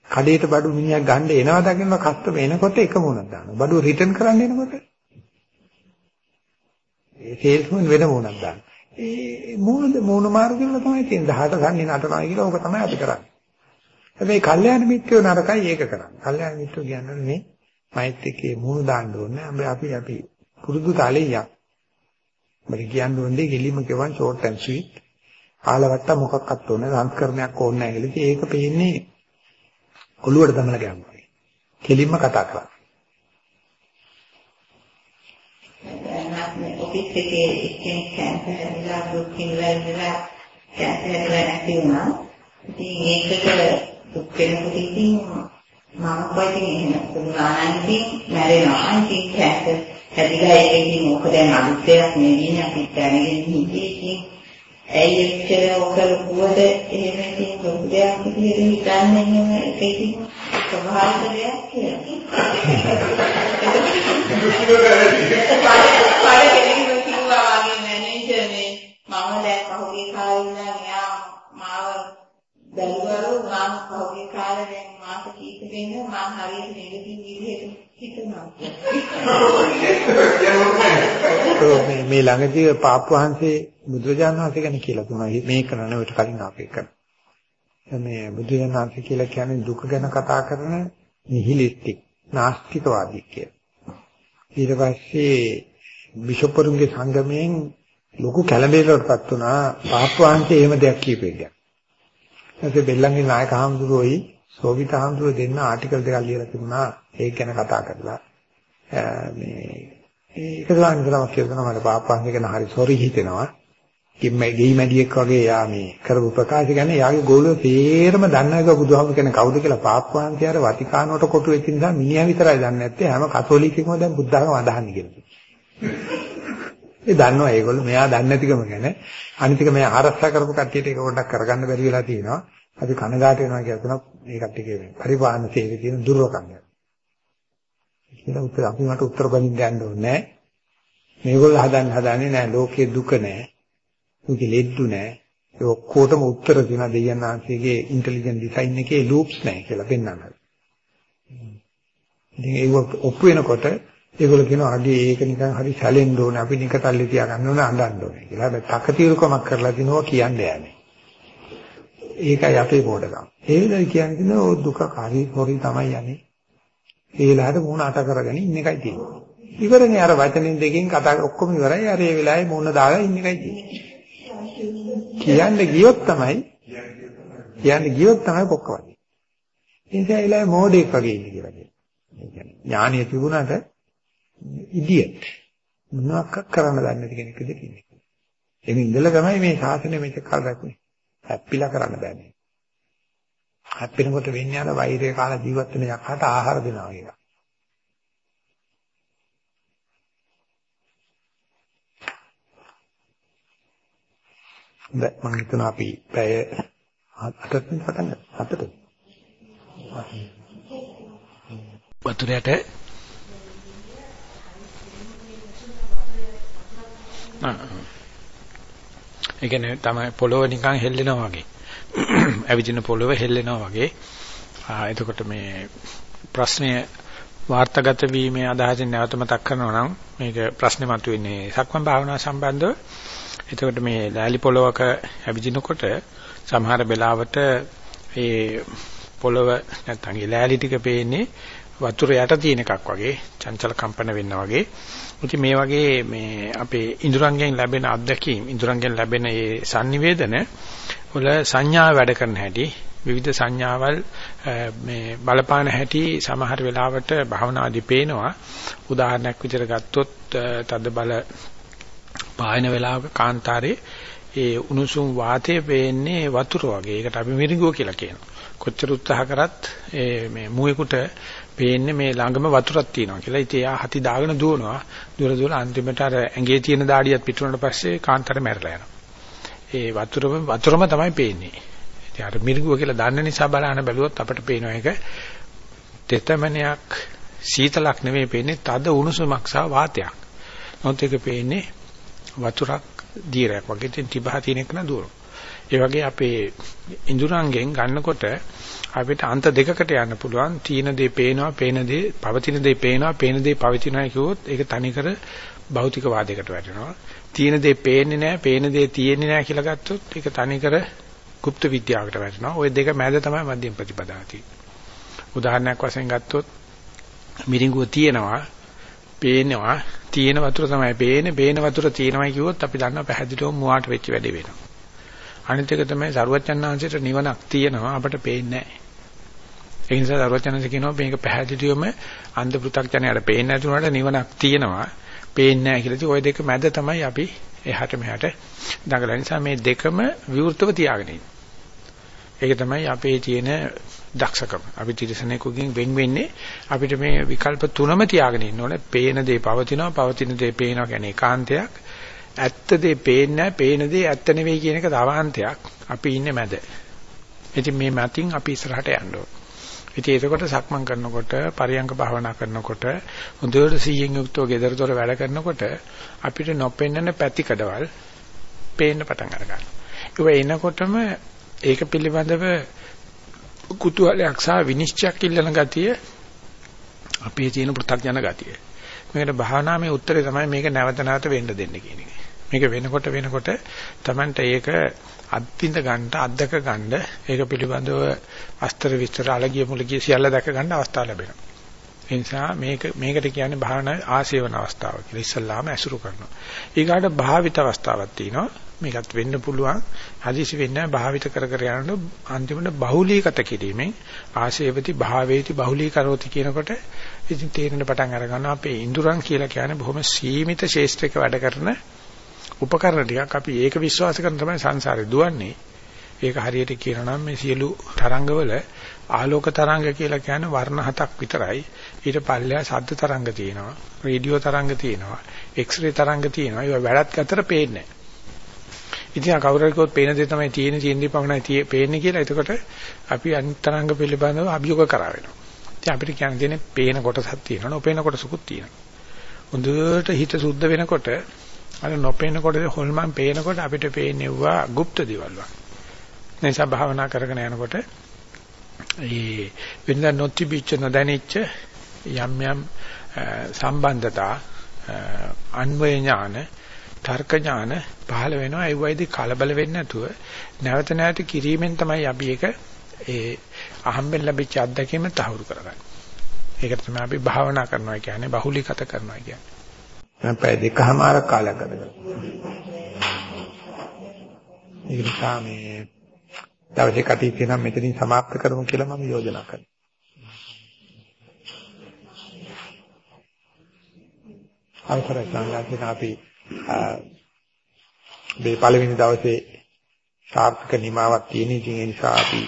කඩේට බඩු මිනිහා ගන්න එනවා දකින්න කස්ටම එනකොට එක මොනක් දාන්න. බඩුව රිටර්න් කරන්න එනකොට ඒ සේල්ස්මන් වෙන මොනක් දාන්න. ඒ මූණ මූණ මාරු කියලා තමයි තියෙන්නේ. 18 ගන්නේ නටනවා කියලා ඕක තමයි අපි කරන්නේ. හැබැයි කල්යාණ මිත්‍රයෝ නරකයි ඒක කරන්නේ. කල්යාණ මිත්‍රයෝ කියන්නේ මේ මෛත් එක්කේ මූණ දාන්න ඕනේ. අපි අපි පුරුදු තාලේ යක්. මට කියන්න ඕනේ ගෙලිම කියවන් ෂෝට් ඇන්ඩ් ස්වීට්. ආලවට්ට මොකක්වත් ඕනේ සංස්කරණයක් ඕනේ නැහැ කියලා. ඒක පේන්නේ ඔළුවට දමලා ගන්නවා. කෙලින්ම කතා කරා. ඔෆිස් එකේ එක්කෙනෙක් කැන්සර් හැදිලා දුක් විඳලා ඉඳලා කැන්සර් හැදිලා නැති වුණා. ඉතින් ඒකට දුක් වෙනකොට ඉතින් මම කොයිතින් එහෙම පුදුමානම් ඉතින් මැරෙනවා. ඉතින් කැන්සර් හැදිලා ඒක ඉතින් මොකද දැන් අලුත් දෙයක් නෙවෙයි අපි දැනගෙන ඉන්නේ ඉතින් ඇයි එච්චර ඔක ලොකුවද එහෙම ඉතින් ලොකු දෙයක් විදිහට හිතන්නේ එහෙම ඒක ඉතින් ස්වභාවික දෙයක් කියලා. පාඩේ පහුගිය කාලේ ඉඳන් එයා මාව බැලුවලු මම පහුගිය කාලේ දැන් මාස කීපෙක ඉඳන් මම හරියට නෙගටිව් විදිහට හිතනවා. මේ මේ ළඟදී පාපු වහන්සේ බුදුරජාණන් වහන්සේ ගැන කියලා තුනා මේ කරන ඔයිට කලින් අපේ කරන. මේ බුදුරජාණන් වහන්සේ කියලා කියන්නේ දුක ගැන කතා කරන නිහිලිස්ටික් නාස්තිකවාදී කියලා. ඊට පස්සේ බිෂොප්වරුන්ගේ සංගමයෙන් ලොකු කැළඹෙලකටපත් වුණා පාපු වහන්සේ එහෙම දෙයක් කියපේ කියලා. ඊට බෙල්ලන්ගේ නායක හාමුදුරුවෝයි සෝවිත හාමුදුරුවෝ දෙන්න ආටිකල් දෙකක් ලියලා තිබුණා ඒක ගැන කතා කරලා මේ ඒක ගාන කරම කියනවා මට පාපංශ ගැන හරි සෝරි හිතෙනවා. කිම්මයි ගෙයි මැඩියෙක් වගේ යා මේ කරපු ප්‍රකාශ ගැන යාගේ ගෝලියෝ තේරම දන්නවක බුදුහාමුදුර කෙනෙක් කවුද කියලා පාපංශය අර වතිකානුවට කොටු වෙච්ච නිසා මිනිහා විතරයි දන්නේ නැත්තේ හැම කතෝලිකයෙක්ම දැන් බුද්ධ ධර්ම අදහන්නේ කියලා. ඒ දන්නවා ඒගොල්ලෝ මෙයා දන්නේ නැතිකම ගැන අනිතික මෙයා ආරක්ෂා කරපු කට්ටියට ඒක පොඩ්ඩක් කරගන්න බැරි වෙලා තියෙනවා. අපි කනගාට වෙනවා කියලා තමයි මේ කට්ටියගේ පරිපාලන සේවයේ තියෙන දුර්වකම්. කියලා උත්තර අපි මට උත්තර බඳින්න යන්න ඕනේ නැහැ. මේගොල්ලෝ හදන්න හදන්නේ නැහැ ලෝකේ දුක නැහැ. දුකේ ලෙඩු නැහැ. ඒ ඔක්කොටම උත්තර දෙන දෙයයන් ආංශයේ ඉන්ටෙලිජන්ට් ඩිසයින් එකේ ලූප්ස් නැහැ කියලා පෙන්වනවා. ඉතින් ඒක ඔප්පු වෙනකොට ඒගොල්ලෝ කියනවා අඩි ඒක නිකන් හරි සැලෙන්න ඕනේ අපි නිකතල්ලි තියා ගන්න ඕනේ අඬන්න ඕනේ කියලා. හැබැයි තකතිරුකමක් කරලා දිනවා කියන්නේ යන්නේ. ඒකයි අපේ පොඩකම්. ඒ වෙලාවේ කියන්නේ ඕ දුක කාරී හොරි තමයි යන්නේ. ඒ වෙලාවට මූණ අට කරගෙන ඉන්න එකයි තියෙන්නේ. ඉවරනේ අර වචනෙන් දෙකෙන් කතා ඔක්කොම ඉවරයි. අර ඒ වෙලාවේ මූණ දාලා ඉන්න එකයි තියෙන්නේ. කියන්න ගියොත් තමයි කියන්න ගියොත් තමයි කොක්කවන්නේ. ඒ නිසා ඒ වෙලාවේ මෝඩෙක් වගේ ඉන්න කියලා කියනවා. ඒ කියන්නේ ඥානිය තිබුණාට ඉඩියට් මොනවක් කරන්න දන්නේ නැති කෙනෙක් විදිහට ඉන්නේ. එමේ ඉඳලා තමයි මේ ශාසනය මේක කල් රැකුනේ. හැප්පිලා කරන්න බෑනේ. හැප්පෙනකොට වෙන්නේ අර වෛරය කාලා ජීවත් වෙන යකාට ආහාර දෙනවා කියලා. දැන් මම හිතනවා අපි පැය 8ට පටන් ගත්තා. 8ට. වතුරයට ඒ කියන්නේ තමයි පොළොව නිකන් හෙල්ලෙනවා වගේ. ඇවිදින පොළොව හෙල්ලෙනවා වගේ. එතකොට මේ ප්‍රශ්නය වාර්තාගත වීමේ අදහසින් නැවත මතක් කරනවා නම් මේක ප්‍රශ්නේ මතුවෙන්නේ සක්මන් භාවනාව සම්බන්ධව. එතකොට මේ ලෑලි පොළොවක ඇවිදිනකොට සමහර වෙලාවට ඒ පොළොව නැත්තම් ඒ ලෑලි ටික පේන්නේ වතුර යට තියෙන එකක් වගේ චංචල කම්පන වෙනවා වගේ. ඉතින් මේ වගේ මේ අපේ ඉඳුරංගෙන් ලැබෙන අත්දැකීම් ඉඳුරංගෙන් ලැබෙන ඒ sannivedana වල සංඥා වැඩ කරන හැටි විවිධ සංඥාවල් මේ බලපාන හැටි සමහර වෙලාවට භවනාදී පේනවා. උදාහරණයක් විදිහට ගත්තොත් තද බල පායන වෙලාවක කාන්තාරේ ඒ උණුසුම් වාතය පේන්නේ වතුර වගේ. ඒකට අපි මිරිඟුව කියලා කියනවා. කොච්චර උත්සාහ කරත් ඒ මේ මුවෙකුට පේන්නේ මේ ළඟම වතුරක් තියෙනවා කියලා. ඉතින් එයා හති දාගෙන දුවනවා. දුර දුර අන්තිමට අර ඇඟේ තියෙන දාඩියත් පිටුනට පස්සේ කාන්තරේ මැරලා යනවා. ඒ වතුරම වතුරම තමයි පේන්නේ. ඉතින් අර මිරිඟුව කියලා දන්න නිසා බලන්න බැලුවොත් අපිට පේනවා ඒක තෙතමනයක් සීතලක් නෙමෙයි පේන්නේ තද උණුසුමක් සහ වාතයක්. නමුත් ඒක පේන්නේ වතුරක් දීරයක් වගේ ඉතින් තිබහ තියෙන එක න දුවනවා. ඒ වගේ අපේ ඉඳුරංගෙන් ගන්නකොට අපිට අන්ත දෙකකට යන්න පුළුවන්. තීන දේ පේනවා, පේන දේ, පවතින දේ පේනවා, පේන දේ පවතිනවා කිව්වොත් ඒක තනිකර භෞතික වාදයකට වැටෙනවා. තීන දේ පේන්නේ නැහැ, පේන දේ තියෙන්නේ නැහැ කියලා ගත්තොත් ඒක තනිකර গুপ্ত විද්‍යාවකට වැටෙනවා. ওই දෙක මැද තමයි මධ්‍යම ප්‍රතිපදාව තියෙන්නේ. උදාහරණයක් වශයෙන් ගත්තොත් මිරිඟුව තියෙනවා, පේනවා, තියෙන වතුර තමයි පේන්නේ, පේන වතුර තියෙනවයි කිව්වොත් අපි දන්නවා පැහැදිලිවම මුවාට වෙච්ච වැඩේ වෙනවා. අනිත් එක තමයි සරුවච්චන්හන්සේට නිවනක් තියෙනවා අපට පේන්නේ නැහැ. ඒ නිසා සරුවච්චන්හන්සේ කියනවා මේක පැහැදිලිවම අන්ධ පෘථග්ජනයාට පේන්නේ නැති උනාට නිවනක් තියෙනවා. පේන්නේ නැහැ කියලා. ඉතින් ওই දෙක මැද තමයි අපි එහාට මෙහාට දඟලන නිසා මේ දෙකම විවෘතව තියාගෙන ඉන්නේ. ඒක තමයි අපේ තියෙන දක්ෂකම. අපි තිරසනෙකුගෙන් වෙන් වෙන්නේ අපිට මේ විකල්ප තුනම තියාගෙන ඉන්න ඕනේ. පේන දේ පවතිනවා, පවතින දේ පේනවා කියන්නේ ඒකාන්තයක්. ඇත්ත දේ පේන්නේ නැහැ, පේන දේ ඇත්ත නෙවෙයි කියන එක තවාන්තයක්. අපි ඉන්නේ මැද. ඉතින් මේ මතින් අපි ඉස්සරහට යන්න ඕනේ. ඉතින් ඒකකොට සක්මන් කරනකොට පරියංග භාවනා කරනකොට හොඳට සීයෙන් යුක්තව gedaraතොර වැඩ කරනකොට අපිට නොපෙන්නන පැතිකඩවල් පේන්න පටන් අරගන්නවා. ඒක එනකොටම ඒක පිළිබඳව කුතුහලයක් සහ විනිශ්චයක් ඉල්ලන ගතිය අපේ තියෙන පෘථග්ජන ගතිය. මේකට භාවනාවේ උත්තරේ තමයි මේක නැවත නැවත වෙන්න දෙන්න කියන එක. මේක වෙනකොට වෙනකොට Tamanට ඒක අත්විඳ ගන්න අත්දක ගන්න ඒක පිළිබඳව අස්තර විස්තර අලගිය මුලගිය සියල්ල දැක ගන්න අවස්ථාව ලැබෙනවා. ඒ නිසා මේක මේකට කියන්නේ භාවනා ආශේවන අවස්ථාව කියලා. ඉස්සල්ලාම ඇසුරු කරනවා. ඊගාට භාවිත අවස්ථාවක් තියෙනවා. මේකත් වෙන්න පුළුවන්. හදිසි වෙන්නේ භාවිත කර කර යනකොට අන්තිමට බහුලීගත කිරීමෙන් ආශේවති භාවේති බහුලීකරෝති කියනකොට ඉතින් තේරෙන පටන් අර ගන්නවා අපේ ඉඳුරන් කියලා කියන්නේ බොහොම සීමිත ශේෂ්ත්‍රයක වැඩ කරන උපකරණ ටිකක් අපි ඒක විශ්වාස කරන තමයි සංසාරේ දුවන්නේ. ඒක හරියට කියනවා නම් මේ සියලු තරංගවල ආලෝක තරංග කියලා කියන්නේ වර්ණ හතක් විතරයි. ඊට පල්ලෙහා ශබ්ද තරංග තියෙනවා, රේඩියෝ තරංග තියෙනවා, එක්ස්රේ තරංග තියෙනවා. ඒවා වැඩත් අතර පේන්නේ නැහැ. ඉතින් කවුරු හරි පේන දේ තමයි තියෙන තියෙන දේ පමණයි පේන්නේ කියලා. එතකොට අපි අනිත් තරංග පිළිබඳව අභියෝග කරා වෙනවා. ඉතින් අපිට කියන්න තියෙන්නේ පේන කොටසක් තියෙනවා, නොපේන කොටසකුත් තියෙනවා. හොඳට හිත සුද්ධ වෙනකොට අර නොපේනකොට හොල්මන් පේනකොට අපිට පේන්නේවා গুপ্ত දේවල් වගේ. නිසා භාවනා කරගෙන යනකොට ඒ වෙනදා නොතිබිච්ච නොදැනිච්ච යම් යම් සම්බන්ධතා අන්වය ඥාන තර්ක ඥාන පහළ වෙනවා ඒ වයිදී කලබල වෙන්නේ නැතුව නැවත නැවත කිරීමෙන් තමයි අපි ඒක ඒ අහම්බෙන් ලැබිච්ච අත්දැකීම තහවුරු කරගන්නේ. ඒකට තමයි අපි භාවනා කරනවා කියන්නේ බහුලීගත කරනවා කියන්නේ. මම පැය දෙකමාරක් කාලයක් ගත කරා. ඒක නිසා මේ දවසේ කටයුතු නම් මෙතනින් સમાප්ත කරමු කියලා මම යෝජනා කරනවා. අවසරයි සංඝයාතන අපි මේ පළවෙනි දවසේ සාර්ථක නිමාවක් තියෙන ඉතින් ඒ නිසා අපි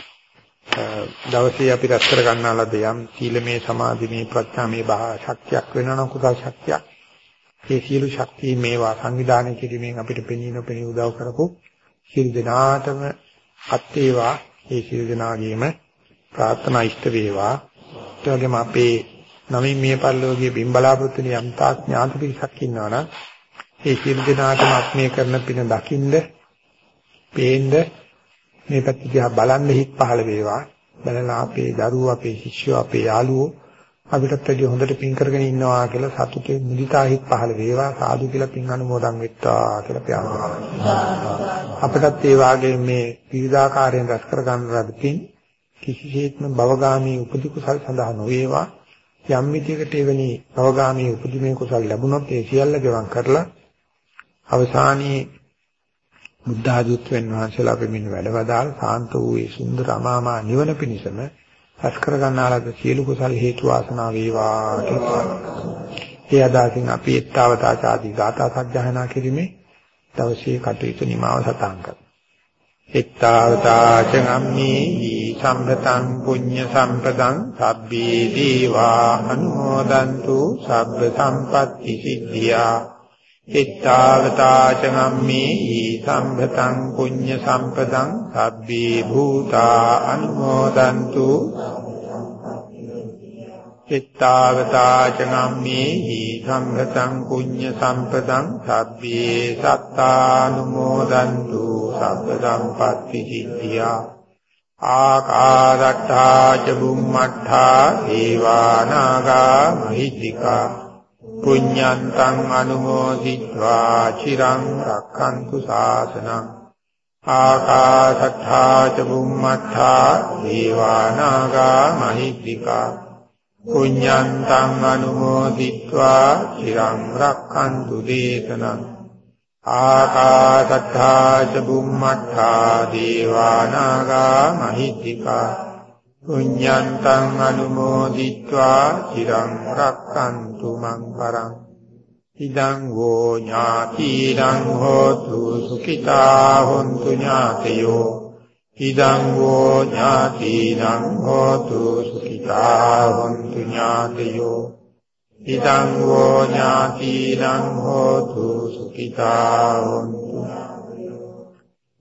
දවසේ අපි රැස් කර ගන්නා ලද යම් සීලමේ සමාධිමේ ප්‍රඥාමේ භා ශක්තියක් වෙනවා නම් කුසල් ශක්තියක් ඒ සියලු ශක්තිය මේවා සංවිධානය කිරීමෙන් අපිට පෙනී නොපෙනී උදව් කරපො සියලු දෙනාටම අත් වේවා ඒ සියලු දෙනාගේම ප්‍රාර්ථනා ඉෂ්ට වේවා. ඒ වගේම අපේ නමින් මිය පල්ලෝගේ බිම් බලාපොරොත්තු වෙන යම් තාක් ඥාති පිරිසක් ඉන්නවනම් ඒ සියලු දෙනාටම ආත්මය කරන පින දකින්ද පේන්න මේ පැත්ත දිහා බලන්න හිත් පහළ වේවා. බලලා අපේ දරුවෝ අපේ ශිෂ්‍යෝ අපේ යාළුවෝ අපිටත් වැඩි හොඳට පින් කරගෙන ඉන්නවා කියලා සතුටේ මුදිතා හිත් පහළ වේවා සාදු කියලා පින් අනුමෝදන් වෙත්තා කියලා ප්‍රාර්ථනා අපිටත් ඒ වාගේ මේ විවිධාකාරයෙන් රැස් කර ගන්න ලද පින් කිසිසේත්ම භවගාමී උපදි කුසල් සඳහා නොවේවා. යම් විදියකට එවැනි භවගාමී උපදිමේ කුසල් ලැබුණොත් ඒ සියල්ල ගෙවන් කරලා අවසානයේ බුද්ධ ආධුත්වෙන් වහන්සේලා පෙමින් වැඩවදාල් සාන්ත වූ ඒ සුන්දර අමාමා නිවන පිණිසම රැස් කර ගන්නාලද සියලු කුසල් හේතු වාසනා වේවා කියලා. ඒ අදාසින් අපි ඊත්තාවතා ආදී ගාථා සජ්ජායනා කිරීමේ දවසේ කටයුතු නිමාව සටහන් කරමු. ඊත්තාවතා චගම්මේ සම්පතං පුඤ්ඤ සම්පතං සබ්බේ දීවා අනුමෝදන්තු සබ්බ සම්පත්‍ති සිද්ධියා ittavata චගම්මේ සම්පතං පුඤ්ඤ සම්පතං සබ්බේ භූතා අනුමෝදන්තු එත්තාවතාච නම්මේහි සංඝතං පුඤ්ඤ සම්පතං සබ්බේ සත්තානුමෝදන්තු සබ්බ සම්පත්ති සිද්ධියා ආකාරට්ඨා ච බුම්මට්ඨා දීවානාගා මහිත්‍තිකා පුඤ්ඤන්තං අනුමෝදිत्वा චිරං රක්ඛන්තු ශාසනං ආකාශත්තා ච බුම්මත්තා දීවානාගා මහිත්‍තිකා පුඤ්ඤන්තං අනුමෝදිत्वा චිරං රක්ඛන්තු දේශනං ආකාශත්තා ච බුම්මත්තා දීවානාගා මහිත්‍තිකා පුඤ්ඤන්තං අනුමෝදිत्वा චිරං රක්ඛන්තු මං පරං. ඉදං වූ ඥාතිරං හෝතු සුඛිතා හොන්තු ඥාතයෝ. ඉදං වූ ඥාතිනං හෝතු සුඛිතා හොන්තු ඥාතයෝ. ඉදං වූ ඥාතිනං හෝතු සුඛිතා හොන්තු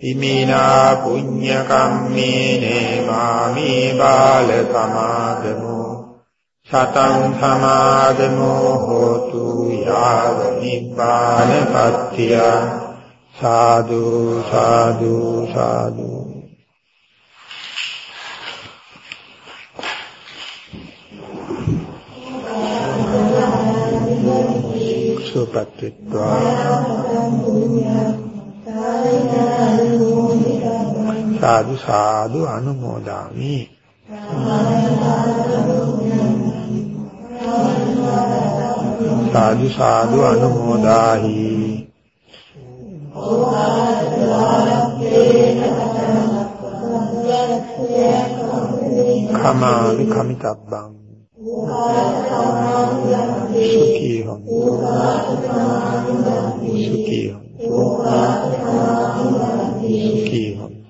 හිමිනා පුඤ්ඤ කම්මේන මාමේ බාල සමාගමෝ සතං සමාගමෝ හෝතු යාව නිපානපත්තිය සාදු සාදු සාදු සුවපත් වෙත්වා. සාදු සාදු අනුමෝදාමි. සාදු සාදු අනුමෝදාහි. කමාමි කමිතබ්බං. සුඛී හොම් සුඛී